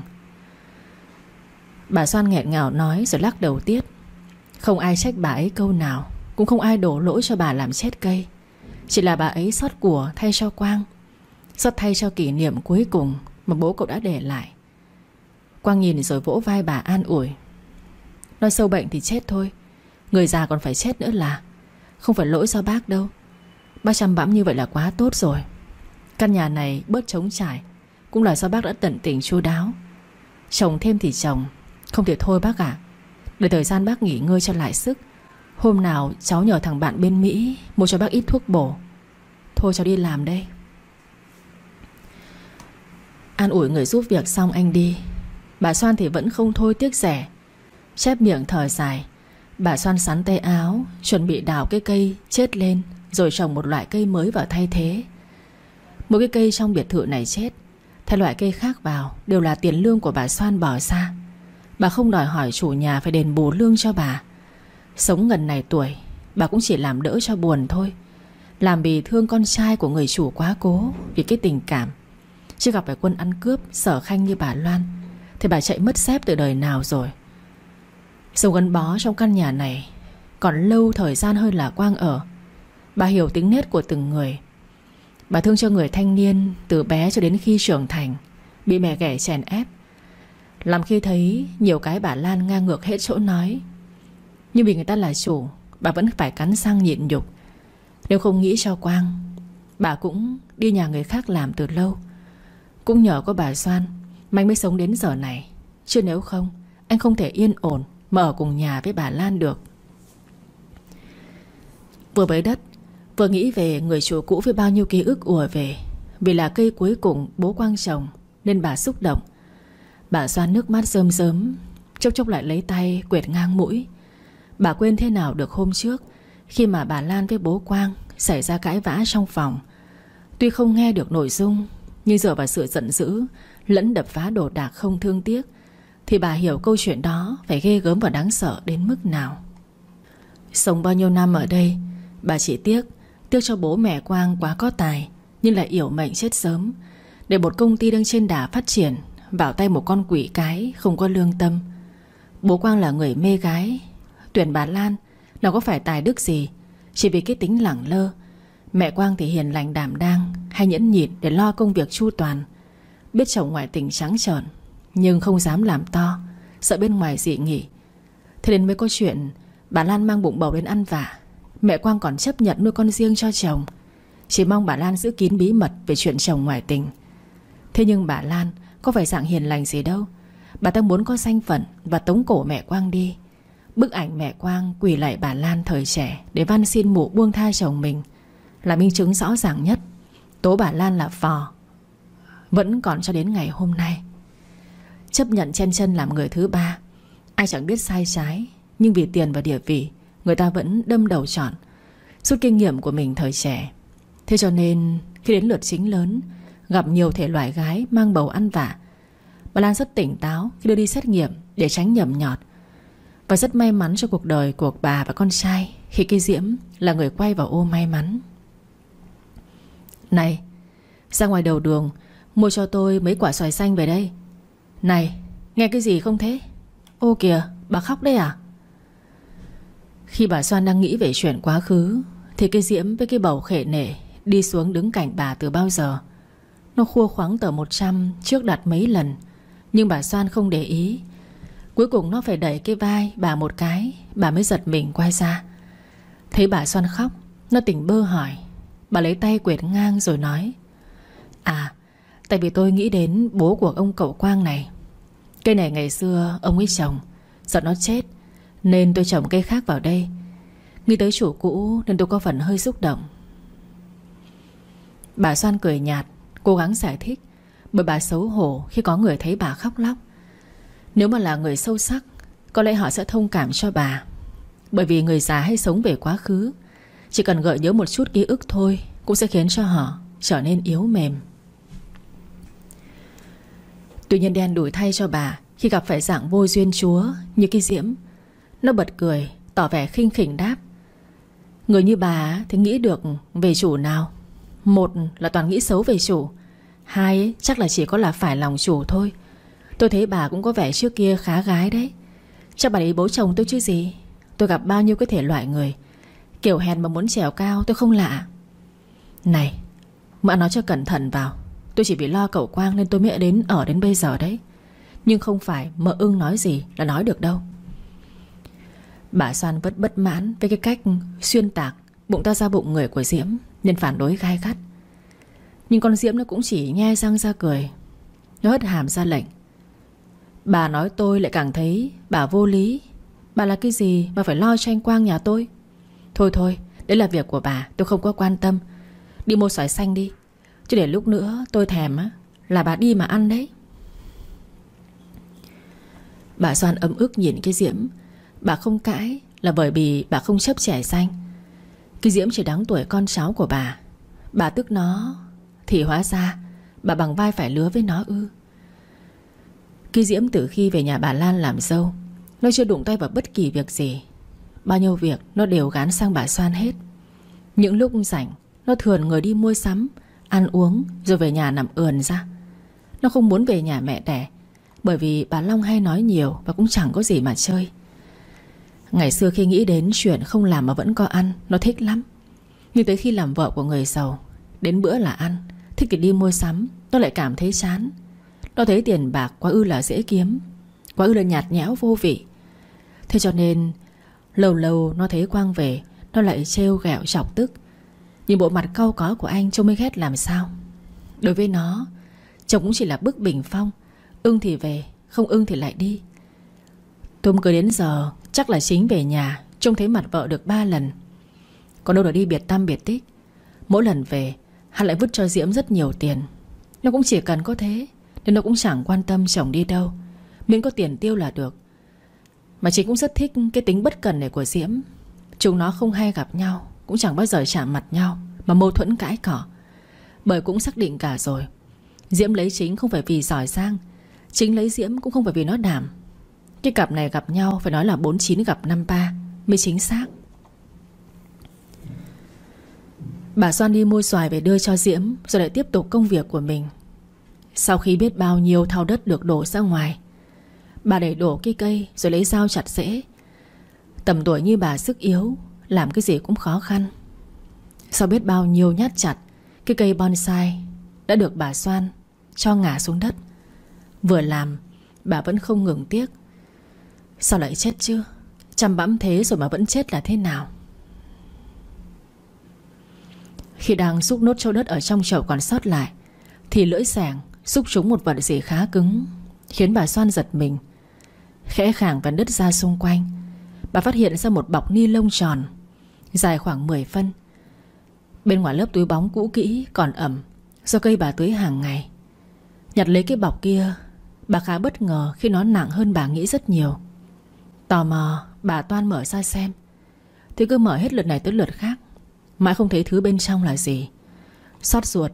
Bà Soan nghẹn ngào nói rồi lắc đầu tiết Không ai trách bà ấy câu nào, Cũng không ai đổ lỗi cho bà làm chết cây. Chỉ là bà ấy xót của thay cho Quang, Xót thay cho kỷ niệm cuối cùng Mà bố cậu đã để lại. Quang nhìn rồi vỗ vai bà an ủi. Nói sâu bệnh thì chết thôi, Người già còn phải chết nữa là. Không phải lỗi do bác đâu. Bác chăm bẵm như vậy là quá tốt rồi. Căn nhà này bớt trống trải, cũng là do bác đã tận tình chu đáo. Chồng thêm thì chồng, Không thể thôi bác ạ. Để thời gian bác nghỉ ngơi cho lại sức Hôm nào cháu nhờ thằng bạn bên Mỹ Mua cho bác ít thuốc bổ. Thôi cháu đi làm đây. An ủi người giúp việc xong anh đi. Bà Soan thì vẫn không thôi tiếc rẻ. Chép miệng thở dài. Bà Soan sắn tay áo, Chuẩn bị đào cái cây chết lên, Rồi trồng một loại cây mới vào thay thế. Một cái cây trong biệt thự này chết, Thay loại cây khác vào Đều là tiền lương của bà Soan bỏ ra. Bà không đòi hỏi chủ nhà phải đền bù lương cho bà. Sống gần này tuổi, Bà cũng chỉ làm đỡ cho buồn thôi. Làm vì thương con trai của người chủ quá cố, Vì cái tình cảm. Chứ gặp phải quân ăn cướp, Sở khanh như bà Loan, Thì bà chạy mất xếp từ đời nào rồi? Sống gắn bó trong căn nhà này, Còn lâu thời gian hơn là Quang ở. Bà hiểu tính nết của từng người. Bà thương cho người thanh niên Từ bé cho đến khi trưởng thành, Bị mẹ ghẻ chèn ép. Làm khi thấy nhiều cái bà Lan ngang ngược hết chỗ nói nhưng vì người ta là chủ, Bà vẫn phải cắn răng nhịn nhục. Nếu không nghĩ cho Quang, Bà cũng đi nhà người khác làm từ lâu. Cũng nhờ có bà Soan Mạnh mới sống đến giờ này. Chứ nếu không, Anh không thể yên ổn, Mà ở cùng nhà với bà Lan được. Vừa với đất, Vừa nghĩ về người chủ cũ với bao nhiêu ký ức ùa về. Vì là cây cuối cùng bố quang chồng Nên bà xúc động. Bà xoa nước mắt rơm rớm, Chốc chốc lại lấy tay quệt ngang mũi. Bà quên thế nào được hôm trước, Khi mà bà Lan với bố Quang Xảy ra cãi vã trong phòng. Tuy không nghe được nội dung, Nhưng dựa vào sự giận dữ, Lẫn đập phá đồ đạc không thương tiếc, Thì bà hiểu câu chuyện đó Phải ghê gớm và đáng sợ đến mức nào. Sống bao nhiêu năm ở đây, Bà chỉ tiếc Tiếc cho bố mẹ Quang quá có tài, Nhưng lại yểu mệnh chết sớm, Để một công ty đang trên đà phát triển, Vào tay một con quỷ cái không có lương tâm. Bố Quang là người mê gái Tuyển bà Lan Nào có phải tài đức gì? Chỉ vì cái tính lẳng lơ. Mẹ Quang thì hiền lành đảm đang, Hay nhẫn nhịn để lo công việc chu toàn. Biết chồng ngoại tình trắng trợn, Nhưng không dám làm to, Sợ bên ngoài dị nghị. Thế nên mới có chuyện, Bà Lan mang bụng bầu đến ăn vả Mẹ Quang còn chấp nhận nuôi con riêng cho chồng. Chỉ mong bà Lan giữ kín bí mật Về chuyện chồng ngoại tình. Thế nhưng bà Lan có phải dạng hiền lành gì đâu. Bà ta muốn có danh phận Và tống cổ mẹ Quang đi. Bức ảnh mẹ Quang quỳ lại bà Lan thời trẻ Để van xin mụ buông tha chồng mình. Là minh chứng rõ ràng nhất, Tố bà Lan là phò, Vẫn còn cho đến ngày hôm nay. Chấp nhận chen chân làm người thứ ba, Ai chẳng biết sai trái, Nhưng vì tiền và địa vị, Người ta vẫn đâm đầu chọn Suốt kinh nghiệm của mình thời trẻ. Thế cho nên, khi đến lượt chính lớn, Gặp nhiều thể loại gái mang bầu ăn vạ, Bà Lan rất tỉnh táo Khi đưa đi xét nghiệm để tránh nhầm nhọt. Và rất may mắn cho cuộc đời của bà và con trai Khi cái Diễm là người quay vào ô may mắn. Này, Ra ngoài đầu đường, Mua cho tôi mấy quả xoài xanh về đây. Này, Nghe cái gì không thế? Ô kìa, bà khóc đấy à? Khi bà Soan đang nghĩ về chuyện quá khứ, Thì cái diễm với cái bầu khệ nể Đi xuống đứng cạnh bà từ bao giờ. Nó khua khoáng tờ 100 Trước đặt mấy lần, Nhưng bà Soan không để ý Cuối cùng nó phải đẩy cái vai bà một cái, Bà mới giật mình quay ra. Thấy bà xoan khóc, Nó tỉnh bơ hỏi. Bà lấy tay quệt ngang rồi nói À Tại vì tôi nghĩ đến bố của ông cậu Quang này. Cây này ngày xưa ông ấy trồng, Sợ nó chết, Nên tôi trồng cây khác vào đây. Nghĩ tới chủ cũ nên tôi có phần hơi xúc động. Bà xoan cười nhạt, Cố gắng giải thích, Bởi bà xấu hổ khi có người thấy bà khóc lóc. Nếu mà là người sâu sắc, Có lẽ họ sẽ thông cảm cho bà. Bởi vì người già hay sống về quá khứ, Chỉ cần gợi nhớ một chút ký ức thôi Cũng sẽ khiến cho họ trở nên yếu mềm. Tuy nhiên đen đuổi thay cho bà, Khi gặp phải dạng vô duyên chúa Như cái diễm, Nó bật cười, Tỏ vẻ khinh khỉnh đáp. Người như bà thì nghĩ được về chủ nào? Một là toàn nghĩ xấu về chủ, Hai chắc là chỉ có là phải lòng chủ thôi. Tôi thấy bà cũng có vẻ trước kia khá gái đấy. Chắc bà ấy bố chồng tôi chứ gì? Tôi gặp bao nhiêu cái thể loại người. Kiểu hèn mà muốn trèo cao tôi không lạ. Này, Mợ nói cho cẩn thận vào. Tôi chỉ vì lo cậu Quang nên tôi mới đến, ở đến bây giờ đấy. Nhưng không phải mợ ưng nói gì là nói được đâu. Bà Soan vẫn bất mãn với cái cách xuyên tạc Bụng ta ra bụng người của Diễm Nên phản đối gai gắt. Nhưng con Diễm nó cũng chỉ nhe răng ra cười. Nó hất hàm ra lệnh. Bà nói tôi lại càng thấy Bà vô lý. Bà là cái gì mà phải lo cho anh Quang nhà tôi? Thôi thôi, Đấy là việc của bà, tôi không có quan tâm. Đi mua xoài xanh đi, Chứ để lúc nữa tôi thèm á, Là bà đi mà ăn đấy. Bà Soan ấm ức nhìn cái Diễm. Bà không cãi là bởi vì bà không chấp trẻ xanh. Cái Diễm chỉ đáng tuổi con cháu của bà. Bà tức nó, Thì hóa ra Bà bằng vai phải lứa với nó ư. Khi Diễm từ khi về nhà bà Lan làm dâu, Nó chưa đụng tay vào bất kỳ việc gì. Bao nhiêu việc nó đều gán sang bà Soan hết. Những lúc rảnh, Nó thường người đi mua sắm, Ăn uống, rồi về nhà nằm ườn ra. Nó không muốn về nhà mẹ đẻ, Bởi vì bà Long hay nói nhiều Và cũng chẳng có gì mà chơi. Ngày xưa khi nghĩ đến chuyện không làm mà vẫn có ăn, Nó thích lắm. Nhưng tới khi làm vợ của người giàu, Đến bữa là ăn, Thích thì đi mua sắm, Nó lại cảm thấy chán. Nó thấy tiền bạc quá ư là dễ kiếm, Quá ư là nhạt nhẽo vô vị. Thế cho nên, Lâu lâu nó thấy Quang về, Nó lại trêu ghẹo chọc tức. Nhìn bộ mặt cau có của anh trông mới ghét làm sao. Đối với nó, Chồng cũng chỉ là bức bình phong, Ưng thì về, Không ưng thì lại đi. Tôm cứ đến giờ, Chắc là chính về nhà, Trông thấy mặt vợ được ba lần. Còn đâu đó đi biệt tâm biệt tích. Mỗi lần về, Hắn lại vứt cho Diễm rất nhiều tiền. Nó cũng chỉ cần có thế. Nên nó cũng chẳng quan tâm chồng đi đâu. Miễn có tiền tiêu là được. Mà chị cũng rất thích cái tính bất cần này của Diễm. Chúng nó không hay gặp nhau, cũng chẳng bao giờ chạm mặt nhau, Mà mâu thuẫn cãi cỏ Bởi cũng xác định cả rồi. Diễm lấy chính không phải vì giỏi giang, Chính lấy Diễm cũng không phải vì nó đảm. Cái cặp này gặp nhau phải nói là 49 gặp 53 Mới chính xác. Bà Soan đi mua xoài về đưa cho Diễm, Rồi lại tiếp tục công việc của mình. Sau khi biết bao nhiêu thao đất được đổ ra ngoài, Bà để đổ cây cây Rồi lấy dao chặt rễ. Tầm tuổi như bà sức yếu, làm cái gì cũng khó khăn. Sau biết bao nhiêu nhát chặt, Cái cây bonsai Đã được bà xoan, cho ngả xuống đất. Vừa làm, Bà vẫn không ngừng tiếc. Sao lại chết chứ? Chăm bẵm thế rồi mà vẫn chết là thế nào? Khi đang xúc nốt châu đất Ở trong chậu còn sót lại, Thì lưỡi sàng xúc trúng một vật gì khá cứng, Khiến bà xoan giật mình. Khẽ khàng và đứt ra xung quanh, Bà phát hiện ra một bọc ni lông tròn, Dài khoảng 10 phân. Bên ngoài lớp túi bóng cũ kỹ Còn ẩm, Do cây bà tưới hàng ngày. Nhặt lấy cái bọc kia, Bà khá bất ngờ khi nó nặng hơn bà nghĩ rất nhiều. Tò mò, Bà toan mở ra xem, Thì cứ mở hết lượt này tới lượt khác, Mãi không thấy thứ bên trong là gì. Xót ruột,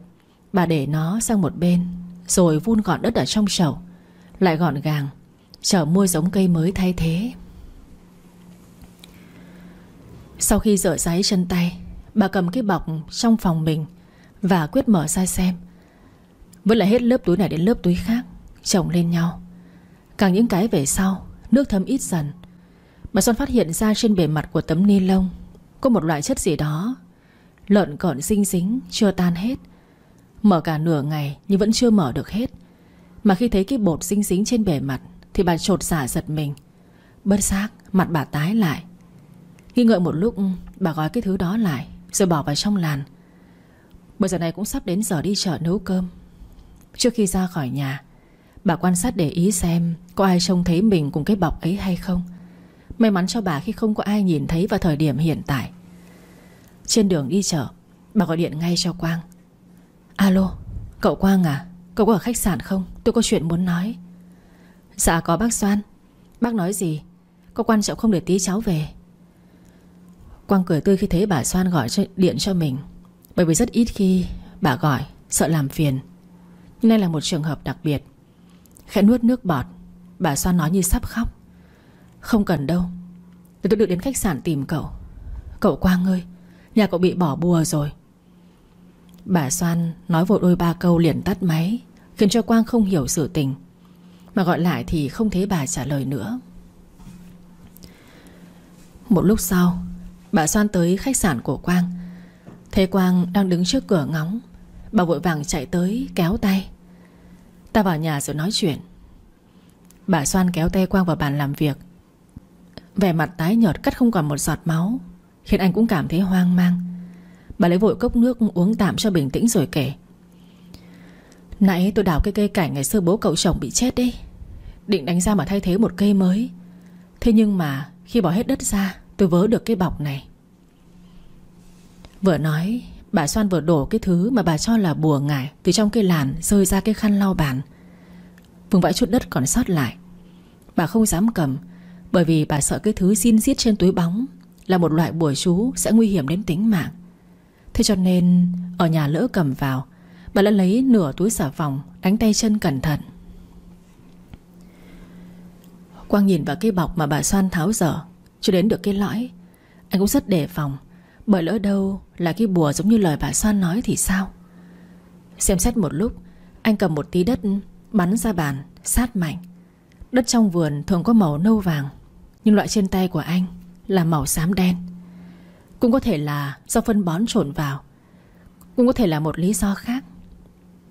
Bà để nó sang một bên rồi vun gọn đất ở trong chậu. Lại gọn gàng Chở mua giống cây mới thay thế. Sau khi rửa giấy chân tay, Bà cầm cái bọc trong phòng mình Và quyết mở ra xem. Vẫn là hết lớp túi này đến lớp túi khác, Chồng lên nhau. Càng những cái về sau, Nước thấm ít dần. Bà Xuân phát hiện ra trên bề mặt của tấm ni lông Có một loại chất gì đó, Lợn cợn xinh dính Chưa tan hết. Mở cả nửa ngày nhưng vẫn chưa mở được hết. Mà khi thấy cái bột xinh xính trên bề mặt Thì bà trột xả dạ giật mình. Bất giác, mặt bà tái lại. Nghi ngợi một lúc, Bà gói cái thứ đó lại, Rồi bỏ vào trong làn. Bây giờ này cũng sắp đến giờ đi chợ nấu cơm. Trước khi ra khỏi nhà, Bà quan sát để ý xem Có ai trông thấy mình cùng cái bọc ấy hay không. May mắn cho bà khi không có ai nhìn thấy Vào thời điểm hiện tại. Trên đường đi chợ, Bà gọi điện ngay cho Quang. Alo Cậu Quang à? Cậu có ở khách sạn không? Tôi có chuyện muốn nói. Dạ có bác Soan. Bác nói gì? Có quan trọng không để tí cháu về? Quang cười tươi khi thấy bà Soan gọi cho, điện cho mình. Bởi vì rất ít khi bà gọi Sợ làm phiền. Nhưng đây là một trường hợp đặc biệt. Khẽ nuốt nước bọt Bà Soan nói như sắp khóc. Không cần đâu. Để tôi được đến khách sạn tìm cậu. Cậu Quang ơi Nhà cậu bị bỏ bùa rồi. Bà Soan nói vội đôi ba câu liền tắt máy, Khiến cho Quang không hiểu sự tình. Mà gọi lại thì không thấy bà trả lời nữa. Một lúc sau, Bà Soan tới khách sạn của Quang. Thấy Quang đang đứng trước cửa ngóng, Bà vội vàng chạy tới kéo tay. Ta vào nhà rồi nói chuyện. Bà Soan kéo tay Quang vào bàn làm việc. Vẻ mặt tái nhợt cắt không còn một giọt máu, Khiến anh cũng cảm thấy hoang mang. Bà lấy vội cốc nước uống tạm cho bình tĩnh rồi kể. Nãy tôi đào cái cây cảnh ngày xưa bố cậu chồng bị chết đi Định đánh ra mà thay thế một cây mới. Thế nhưng mà khi bỏ hết đất ra, Tôi vớ được cái bọc này. Vừa nói, Bà Soan vừa đổ cái thứ mà bà cho là bùa ngải Từ trong cây làn rơi ra cái khăn lau bàn. Vùng vãi chút đất còn sót lại. Bà không dám cầm, Bởi vì bà sợ cái thứ xin xiết trên túi bóng Là một loại bùa chú sẽ nguy hiểm đến tính mạng. Thế cho nên, Ở nhà lỡ cầm vào, Bà đã lấy nửa túi xà phòng, Đánh tay chân cẩn thận. Quang nhìn vào cái bọc mà bà Soan tháo dở, Cho đến được cái lõi, Anh cũng rất đề phòng, Bởi lỡ đâu là cái bùa giống như lời bà Soan nói thì sao? Xem xét một lúc, Anh cầm một tí đất Bắn ra bàn, Sát mạnh Đất trong vườn thường có màu nâu vàng, Nhưng loại trên tay của anh Là màu xám đen. Cũng có thể là do phân bón trộn vào. Cũng có thể là một lý do khác.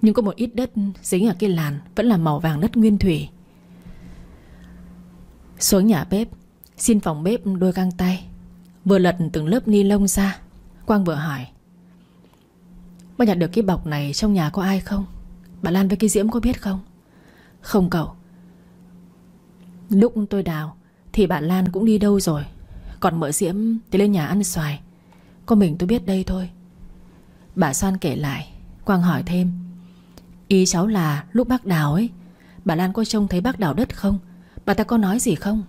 Nhưng có một ít đất dính ở cái làn Vẫn là màu vàng đất nguyên thủy. Xuống nhà bếp, Xin phòng bếp đôi găng tay. Vừa lật từng lớp ni lông ra. Quang vừa hỏi, Bà nhặt được cái bọc này trong nhà có ai không? Bà Lan với cái Diễm có biết không? Không cậu. Lúc tôi đào Thì bạn Lan cũng đi đâu rồi? Còn mợ Diễm thì lên nhà ăn xoài. Có mình tôi biết đây thôi. Bà Soan kể lại, Quang hỏi thêm. Ý cháu là lúc bác đào ấy, Bà Lan có trông thấy bác đào đất không? Bà ta có nói gì không?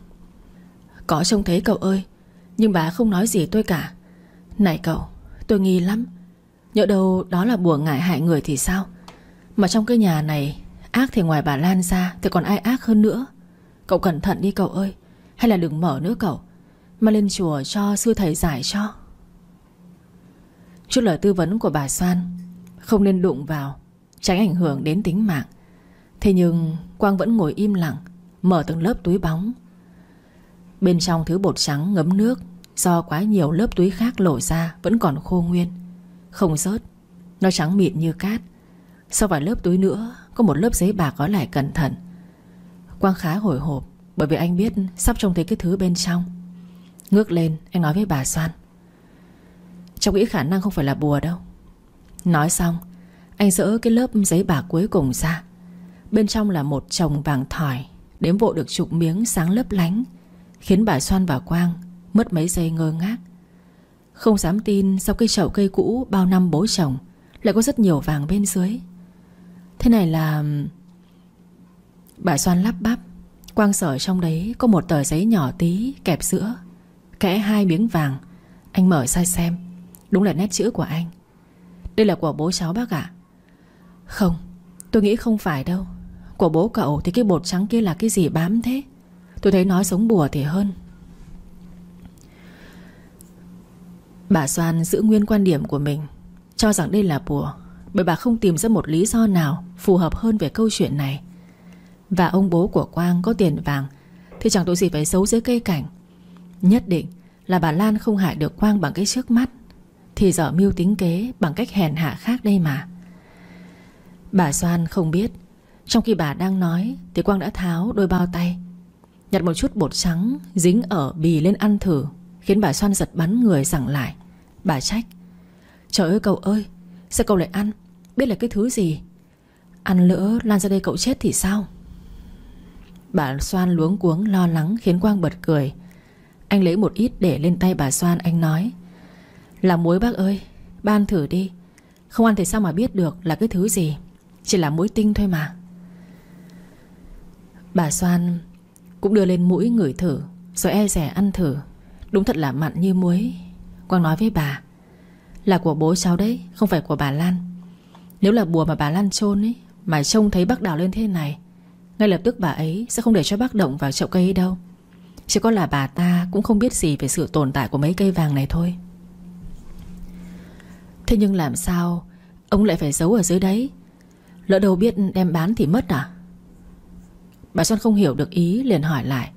Có trông thấy cậu ơi, Nhưng bà không nói gì tôi cả. Này cậu, tôi nghi lắm. Nhỡ đâu đó là bùa ngại hại người thì sao? Mà trong cái nhà này, Ác thì ngoài bà Lan ra Thì còn ai ác hơn nữa? Cậu cẩn thận đi cậu ơi, Hay là đừng mở nữa cậu. Mà lên chùa cho sư thầy giải cho. Chút lời tư vấn của bà Soan, Không nên đụng vào, Tránh ảnh hưởng đến tính mạng. Thế nhưng, Quang vẫn ngồi im lặng, Mở từng lớp túi bóng. Bên trong thứ bột trắng ngấm nước, Do quá nhiều lớp túi khác lộ ra Vẫn còn khô nguyên. Không rớt, Nó trắng mịn như cát. Sau vài lớp túi nữa, Có một lớp giấy bạc gói lại cẩn thận. Quang khá hồi hộp, Bởi vì anh biết sắp trông thấy cái thứ bên trong. Ngước lên anh nói với bà Soan Cháu nghĩ khả năng không phải là bùa đâu. Nói xong, Anh dỡ cái lớp giấy bạc cuối cùng ra. Bên trong là một chồng vàng thỏi, Đếm vội được chục miếng sáng lấp lánh, Khiến bà Soan và Quang Mất mấy giây ngơ ngác. Không dám tin sau cây chậu cây cũ Bao năm bố chồng, Lại có rất nhiều vàng bên dưới. Thế này là, Bà Soan lắp bắp. Quang sở trong đấy có một tờ giấy nhỏ tí Kẹp giữa. Kẽ hai miếng vàng. Anh mở ra xem. Đúng là nét chữ của anh. Đây là của bố cháu bác ạ. Không, Tôi nghĩ không phải đâu. Của bố cậu thì cái bột trắng kia là cái gì bám thế? Tôi thấy nói sống bùa thì hơn. Bà Soan giữ nguyên quan điểm của mình, Cho rằng đây là bùa, Bởi bà không tìm ra một lý do nào Phù hợp hơn về câu chuyện này. Và ông bố của Quang có tiền vàng, Thì chẳng tội gì phải xấu dưới cây cảnh. Nhất định là bà Lan không hại được Quang bằng cái trước mắt. Thì dở mưu tính kế Bằng cách hèn hạ khác đây mà. Bà Soan không biết, Trong khi bà đang nói Thì Quang đã tháo đôi bao tay, Nhặt một chút bột trắng, Dính ở bì lên ăn thử, Khiến bà Soan giật bắn người rằng lại. Bà trách, Trời ơi cậu ơi, Sao cậu lại ăn? Biết là cái thứ gì? Ăn lỡ lan ra đây cậu chết thì sao? Bà Soan luống cuống lo lắng Khiến Quang bật cười. Anh lấy một ít để lên tay bà Soan, Anh nói. Là muối bác ơi, Ban thử đi. Không ăn thì sao mà biết được là cái thứ gì? Chỉ là muối tinh thôi mà. Bà Soan cũng đưa lên mũi ngửi thử, Rồi e rẻ ăn thử. Đúng thật là mặn như muối. Quang nói với bà, Là của bố cháu đấy, Không phải của bà Lan. Nếu là bùa mà bà Lan chôn ấy, Mà trông thấy bác đào lên thế này, Ngay lập tức bà ấy sẽ không để cho bác động vào chậu cây ấy đâu. Chỉ có là bà ta Cũng không biết gì về sự tồn tại của mấy cây vàng này thôi. Thế nhưng làm sao Ông lại phải giấu ở dưới đấy? Lỡ đâu biết đem bán thì mất à? Bà Xuân không hiểu được ý, liền hỏi lại.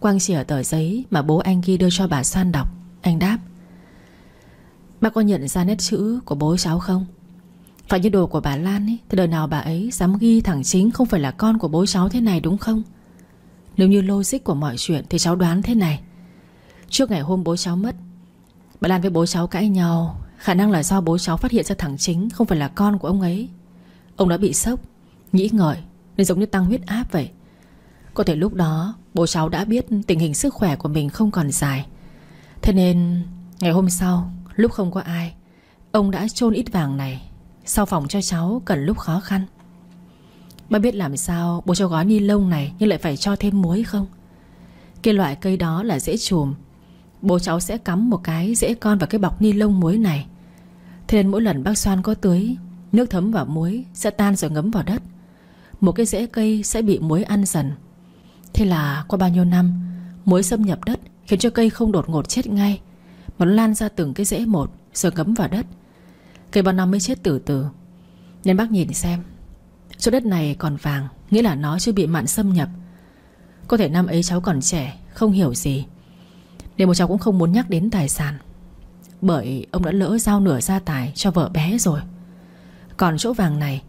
Quang chỉ ở tờ giấy mà bố anh ghi đưa cho bà San đọc. Anh đáp Bà có nhận ra nét chữ của bố cháu không? Phải như đồ của bà Lan ấy Thì đời nào bà ấy dám ghi thẳng chính Không phải là con của bố cháu thế này đúng không? Nếu như logic của mọi chuyện Thì cháu đoán thế này. Trước ngày hôm bố cháu mất Bà Lan với bố cháu cãi nhau. Khả năng là do bố cháu phát hiện ra thẳng chính Không phải là con của ông ấy. Ông đã bị sốc, nghĩ ngợi Nên giống như tăng huyết áp vậy. Có thể lúc đó bố cháu đã biết tình hình sức khỏe của mình không còn dài. Thế nên ngày hôm sau Lúc không có ai Ông đã chôn ít vàng này Sau phòng cho cháu cần lúc khó khăn. Bà biết làm sao bố cho gói ni lông này Nhưng lại phải cho thêm muối không? Cái loại cây đó là dễ chùm. Bố cháu sẽ cắm một cái dễ con vào cái bọc ni lông muối này. Thế nên mỗi lần bác xoan có tưới, Nước thấm vào muối sẽ tan rồi ngấm vào đất. Một cái rễ cây sẽ bị muối ăn dần. Thế là qua bao nhiêu năm, Muối xâm nhập đất, Khiến cho cây không đột ngột chết ngay, Mà nó lan ra từng cái rễ một Rồi ngấm vào đất. Cây bao năm mới chết từ từ. Nên bác nhìn xem. Chỗ đất này còn vàng, Nghĩa là nó chưa bị mặn xâm nhập. Có thể năm ấy cháu còn trẻ, Không hiểu gì. Nên một cháu cũng không muốn nhắc đến tài sản. Bởi ông đã lỡ giao nửa gia tài Cho vợ bé rồi. Còn chỗ vàng này,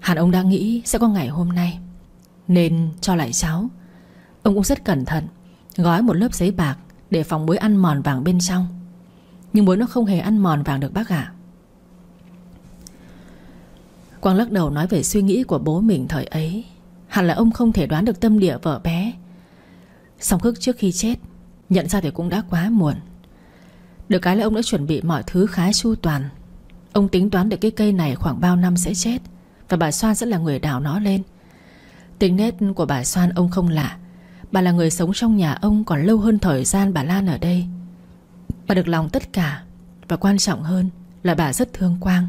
Hẳn ông đã nghĩ sẽ có ngày hôm nay. Nên cho lại cháu. Ông cũng rất cẩn thận, Gói một lớp giấy bạc Để phòng muối ăn mòn vàng bên trong. Nhưng muối nó không hề ăn mòn vàng được bác ạ. Quang lắc đầu nói về suy nghĩ của bố mình thời ấy. Hẳn là ông không thể đoán được tâm địa vợ bé. Xong khức trước khi chết, Nhận ra thì cũng đã quá muộn. Được cái là ông đã chuẩn bị mọi thứ khá chu toàn. Ông tính toán được cái cây này khoảng bao năm sẽ chết, Và bà Soan sẽ là người đào nó lên. Tính nét của bà Soan ông không lạ. Bà là người sống trong nhà ông còn lâu hơn thời gian bà Lan ở đây. Bà được lòng tất cả, Và quan trọng hơn là bà rất thương Quang.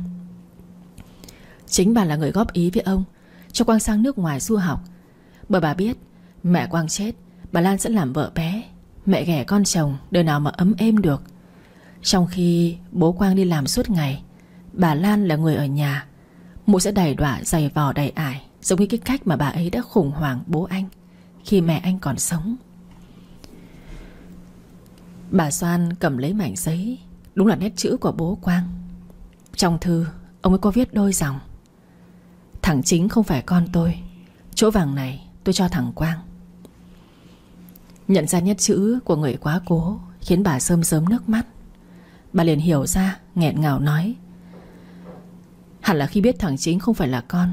Chính bà là người góp ý với ông, Cho Quang sang nước ngoài du học. Bởi bà biết, Mẹ Quang chết, Bà Lan sẽ làm vợ bé. Mẹ ghẻ con chồng, Đời nào mà ấm êm được. Trong khi bố Quang đi làm suốt ngày, Bà Lan là người ở nhà. Mụ sẽ đầy đọa, giày vò đầy ải, Giống như cái cách mà bà ấy đã khủng hoảng bố anh khi mẹ anh còn sống. Bà Soan cầm lấy mảnh giấy, Đúng là nét chữ của bố Quang. Trong thư, Ông ấy có viết đôi dòng. Thằng chính không phải con tôi. Chỗ vàng này tôi cho thằng Quang. Nhận ra nhất chữ của người quá cố, Khiến bà sơm sớm nước mắt. Bà liền hiểu ra, nghẹn ngào nói, Hẳn là khi biết thằng chính không phải là con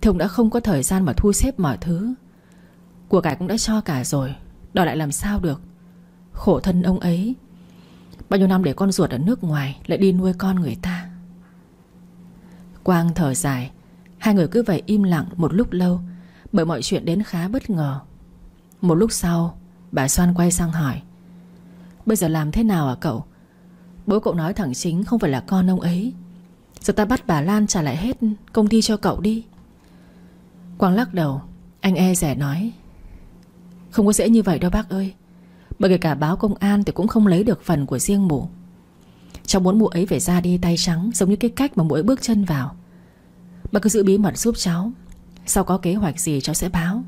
Thì ông đã không có thời gian mà thu xếp mọi thứ. Của cải cũng đã cho cả rồi, Đòi lại làm sao được? Khổ thân ông ấy. Bao nhiêu năm để con ruột ở nước ngoài Lại đi nuôi con người ta? Quang thở dài Hai người cứ vậy im lặng một lúc lâu, Bởi mọi chuyện đến khá bất ngờ. Một lúc sau, Bà Soan quay sang hỏi, Bây giờ làm thế nào à cậu? Bố cậu nói thẳng chính không phải là con ông ấy. Giờ ta bắt bà Lan trả lại hết công ty cho cậu đi. Quang lắc đầu, Anh e rẻ nói, Không có dễ như vậy đâu bác ơi, Bởi kể cả báo công an thì cũng không lấy được phần của riêng mụ. Cháu muốn mụ ấy phải ra đi tay trắng Giống như cái cách mà mụ ấy bước chân vào bà cứ giữ bí mật giúp cháu. Sau có kế hoạch gì, cháu sẽ báo.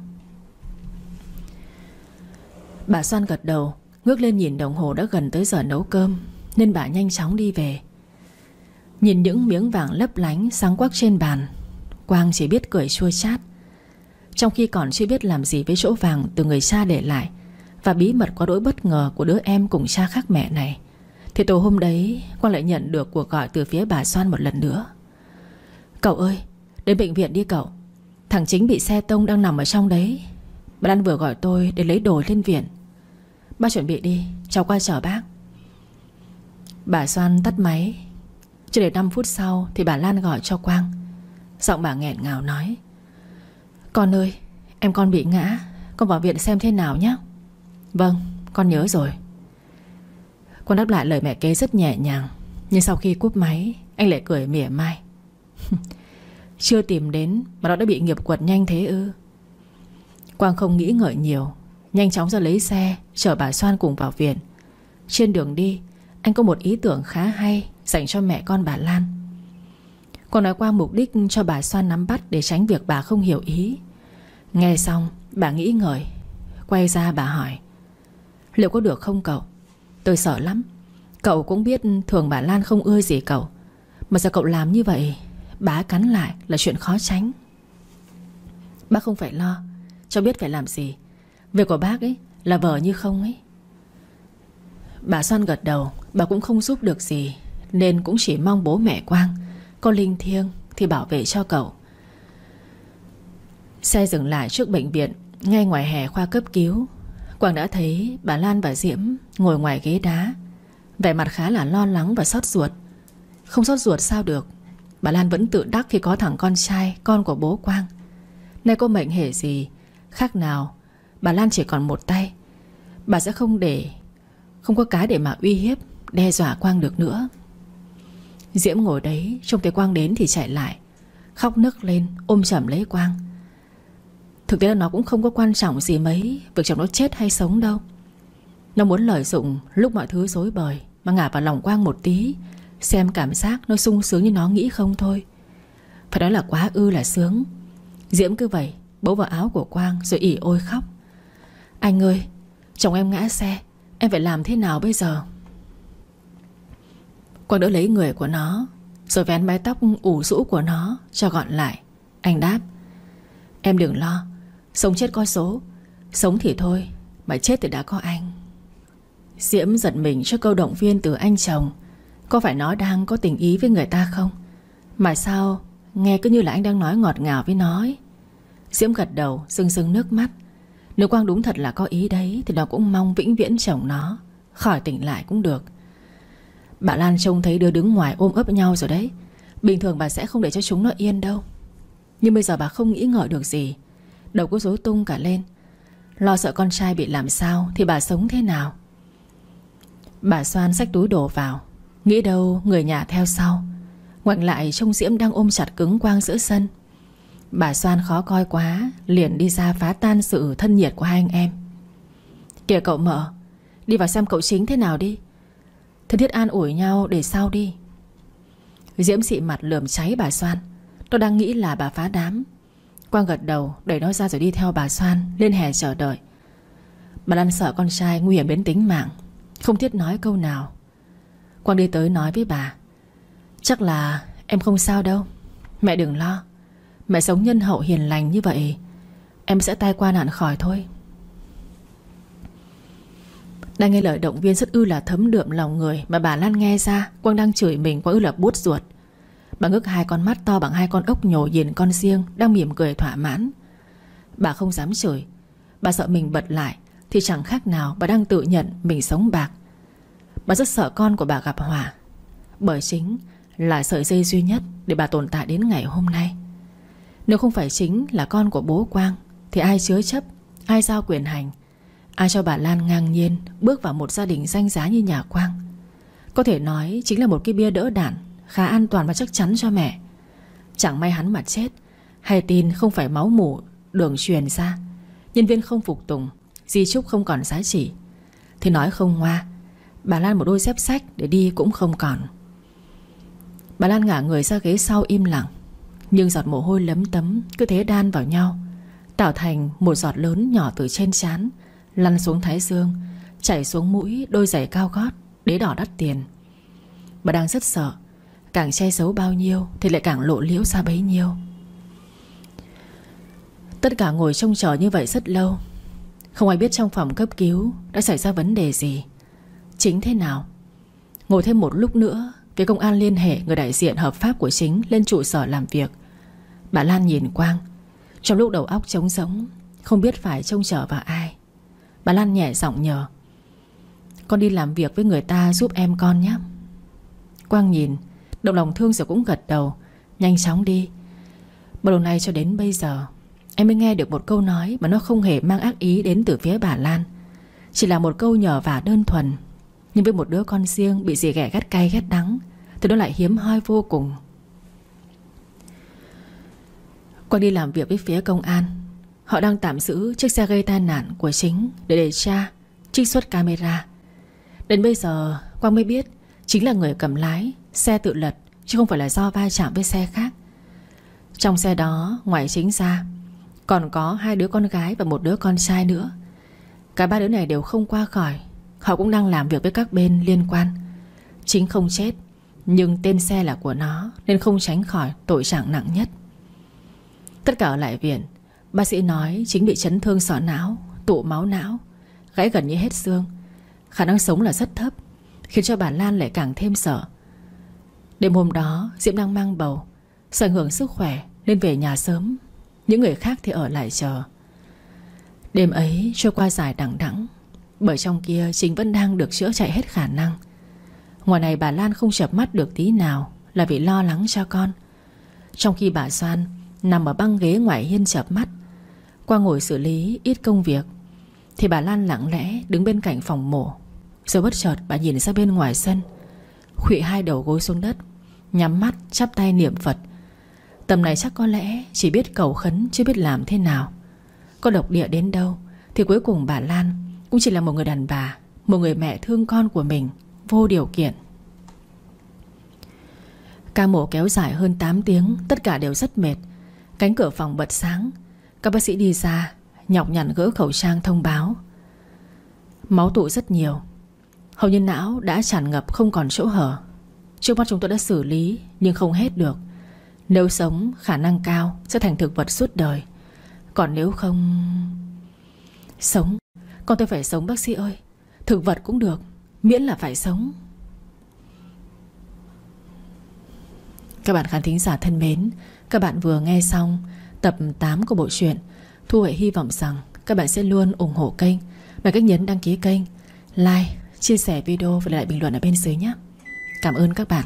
Bà Soan gật đầu, Ngước lên nhìn đồng hồ đã gần tới giờ nấu cơm, Nên bà nhanh chóng đi về. Nhìn những miếng vàng lấp lánh Sáng quắc trên bàn, Quang chỉ biết cười chua chát. Trong khi còn chưa biết làm gì với chỗ vàng Từ người cha để lại, Và bí mật quá đỗi bất ngờ của đứa em cùng cha khác mẹ này, Thì tối hôm đấy Quang lại nhận được cuộc gọi từ phía bà Soan một lần nữa. Cậu ơi Đến bệnh viện đi cậu. Thằng chính bị xe tông đang nằm ở trong đấy. Bà Lan vừa gọi tôi để lấy đồ lên viện. Bác chuẩn bị đi, Cháu qua chở bác. Bà Soan tắt máy. Chưa để 5 phút sau Thì bà Lan gọi cho Quang. Giọng bà nghẹn ngào nói, Con ơi, em con bị ngã, Con vào viện xem thế nào nhé Vâng con nhớ rồi. Quang đáp lại lời mẹ kế rất nhẹ nhàng, Nhưng sau khi cúp máy, Anh lại cười mỉa mai. Chưa tìm đến Mà nó đã bị nghiệp quật nhanh thế ư? Quang không nghĩ ngợi nhiều, Nhanh chóng ra lấy xe, Chở bà Soan cùng vào viện. Trên đường đi, Anh có một ý tưởng khá hay Dành cho mẹ con bà Lan. Còn nói qua mục đích cho bà Soan nắm bắt Để tránh việc bà không hiểu ý. Nghe xong, bà nghĩ ngợi, Quay ra bà hỏi, Liệu có được không cậu? Tôi sợ lắm. Cậu cũng biết thường bà Lan không ưa gì cậu. Mà sao cậu làm như vậy? Bá cắn lại là chuyện khó tránh. Bác không phải lo Cháu biết phải làm gì. Việc của bác ấy là vợ như không ấy. Bà Soan gật đầu, Bà cũng không giúp được gì, Nên cũng chỉ mong bố mẹ Quang Có linh thiêng thì bảo vệ cho cậu. Xe dừng lại trước bệnh viện, Ngay ngoài hè khoa cấp cứu. Quang đã thấy bà Lan và Diễm Ngồi ngoài ghế đá. Vẻ mặt khá là lo lắng và xót ruột. Không xót ruột sao được. Bà Lan vẫn tự đắc khi có thằng con trai, Con của bố Quang. Nay có mệnh hệ gì, Khác nào, Bà Lan chỉ còn một tay. Bà sẽ không để, Không có cái để mà uy hiếp, Đe dọa Quang được nữa. Diễm ngồi đấy, Trông thấy Quang đến thì chạy lại, Khóc nức lên, ôm chầm lấy Quang. Thực tế là nó cũng không có quan trọng gì mấy, Việc chồng nó chết hay sống đâu. Nó muốn lợi dụng lúc mọi thứ dối bời Mà ngả vào lòng Quang một tí Xem cảm giác nó sung sướng như nó nghĩ không thôi. Phải nói là quá ư là sướng. Diễm cứ vậy, Bấu vào áo của Quang rồi ỉ ôi khóc. Anh ơi, Chồng em ngã xe, Em phải làm thế nào bây giờ? Quang đỡ lấy người của nó, Rồi vén mái tóc ủ rũ của nó Cho gọn lại. Anh đáp, Em đừng lo, Sống chết có số, Sống thì thôi Mà chết thì đã có anh. Diễm giật mình cho câu động viên từ anh chồng. Có phải nó đang có tình ý với người ta không? Mà sao Nghe cứ như là anh đang nói ngọt ngào với nó ấy. Diễm gật đầu, sưng sưng nước mắt. Nếu Quang đúng thật là có ý đấy, Thì nó cũng mong vĩnh viễn chồng nó. Khỏi tỉnh lại cũng được. Bà Lan trông thấy đứa đứng ngoài ôm ấp nhau rồi đấy. Bình thường bà sẽ không để cho chúng nó yên đâu. Nhưng bây giờ bà không nghĩ ngợi được gì. Đầu cứ rối tung cả lên. Lo sợ con trai bị làm sao Thì bà sống thế nào? Bà xoan xách túi đồ vào. Nghĩ đâu người nhà theo sau. Ngoảnh lại trông Diễm đang ôm chặt cứng Quang giữa sân. Bà Soan khó coi quá, Liền đi ra phá tan sự thân nhiệt của hai anh em. Kìa cậu mở Đi vào xem cậu chính thế nào đi. Thân thiết an ủi nhau để sau đi. Diễm xị mặt lườm cháy bà Soan. Nó đang nghĩ là bà phá đám. Quang gật đầu, đẩy nó ra rồi đi theo bà Soan, Lên hè chờ đợi. Bà Lan sợ con trai nguy hiểm đến tính mạng. Không thiết nói câu nào. Quang đi tới nói với bà, Chắc là em không sao đâu. Mẹ đừng lo. Mẹ sống nhân hậu hiền lành như vậy, Em sẽ tai qua nạn khỏi thôi. Đang nghe lời động viên rất ư là thấm đượm lòng người Mà bà Lan nghe ra, Quang đang chửi mình quá ư là buốt ruột. Bà ngước hai con mắt to bằng hai con ốc nhổ nhìn con riêng Đang mỉm cười thỏa mãn. Bà không dám chửi. Bà sợ mình bật lại Thì chẳng khác nào bà đang tự nhận mình sống bạc. Bà rất sợ con của bà gặp hỏa Bởi chính là sợi dây duy nhất Để bà tồn tại đến ngày hôm nay. Nếu không phải chính là con của bố Quang, Thì ai chứa chấp, Ai giao quyền hành, Ai cho bà Lan ngang nhiên Bước vào một gia đình danh giá như nhà Quang. Có thể nói chính là một cái bia đỡ đạn, Khá an toàn và chắc chắn cho mẹ. Chẳng may hắn mà chết, Hay tin không phải máu mủ, Đường truyền ra, Nhân viên không phục tùng, Di trúc không còn giá trị. Thì nói không hoa Bà Lan một đôi dép sách để đi cũng không còn. Bà Lan ngả người ra ghế sau im lặng, Nhưng giọt mồ hôi lấm tấm Cứ thế đan vào nhau, Tạo thành một giọt lớn nhỏ từ trên trán, Lăn xuống thái dương, Chảy xuống mũi đôi giày cao gót Đế đỏ đắt tiền. Bà đang rất sợ, Càng che giấu bao nhiêu Thì lại càng lộ liễu ra bấy nhiêu. Tất cả ngồi trông chờ như vậy rất lâu, Không ai biết trong phòng cấp cứu Đã xảy ra vấn đề gì. Chính thế nào? Ngồi thêm một lúc nữa Phía công an liên hệ người đại diện hợp pháp của chính Lên trụ sở làm việc. Bà Lan nhìn Quang. Trong lúc đầu óc trống rỗng, Không biết phải trông chờ vào ai. Bà Lan nhẹ giọng nhờ. Con đi làm việc với người ta giúp em con nhé. Quang nhìn, Động lòng thương rồi cũng gật đầu. Nhanh chóng đi. Bao đầu này cho đến bây giờ, Em mới nghe được một câu nói Mà nó không hề mang ác ý đến từ phía bà Lan. Chỉ là một câu nhờ vả đơn thuần. Nhưng với một đứa con riêng Bị dì ghẻ ghét cay, ghét đắng, Thì nó lại hiếm hoi vô cùng. Quang đi làm việc với phía công an. Họ đang tạm giữ chiếc xe gây tai nạn của chính Để điều tra, Trích xuất camera. Đến bây giờ, Quang mới biết Chính là người cầm lái Xe tự lật, Chứ không phải là do va chạm với xe khác. Trong xe đó, ngoài chính ra, Còn có hai đứa con gái và một đứa con trai nữa. Cả ba đứa này đều không qua khỏi. Họ cũng đang làm việc với các bên liên quan. Chính không chết, Nhưng tên xe là của nó, Nên không tránh khỏi tội trạng nặng nhất. Tất cả ở lại viện, Bác sĩ nói chính bị chấn thương sọ não, Tụ máu não, Gãy gần như hết xương. Khả năng sống là rất thấp, Khiến cho bà Lan lại càng thêm sợ. Đêm hôm đó, Diễm đang mang bầu, Sợ ảnh hưởng sức khỏe Nên về nhà sớm. Những người khác thì ở lại chờ. Đêm ấy trôi qua dài đẳng đẵng. Bởi trong kia Chính vẫn đang được chữa chạy hết khả năng. Ngoài này bà Lan không chập mắt được tí nào, Là vì lo lắng cho con. Trong khi bà Soan Nằm ở băng ghế ngoài hiên chập mắt, Qua ngồi xử lý ít công việc, Thì bà Lan lặng lẽ đứng bên cạnh phòng mổ. Rồi bất chợt bà nhìn ra bên ngoài sân Khụy hai đầu gối xuống đất, Nhắm mắt chắp tay niệm Phật. Tầm này chắc có lẽ chỉ biết cầu khấn Chứ biết làm thế nào. Có độc địa đến đâu Thì cuối cùng bà Lan cũng chỉ là một người đàn bà, Một người mẹ thương con của mình, Vô điều kiện. Ca mổ kéo dài hơn 8 tiếng, Tất cả đều rất mệt. Cánh cửa phòng bật sáng, Các bác sĩ đi ra, Nhọc nhằn gỡ khẩu trang thông báo. Máu tụ rất nhiều. Hầu như não đã tràn ngập không còn chỗ hở. Trước mắt chúng tôi đã xử lý, Nhưng không hết được. Nếu sống, khả năng cao Sẽ thành thực vật suốt đời. Còn nếu không Sống con tôi phải sống, bác sĩ ơi. Thực vật cũng được, Miễn là phải sống. Các bạn khán thính giả thân mến, Các bạn vừa nghe xong Tập 8 của bộ truyện Thu Huệ hy vọng rằng, Các bạn sẽ luôn ủng hộ kênh. Bằng cách nhấn đăng ký kênh, Like, chia sẻ video và lại bình luận ở bên dưới nhé. Cảm ơn các bạn.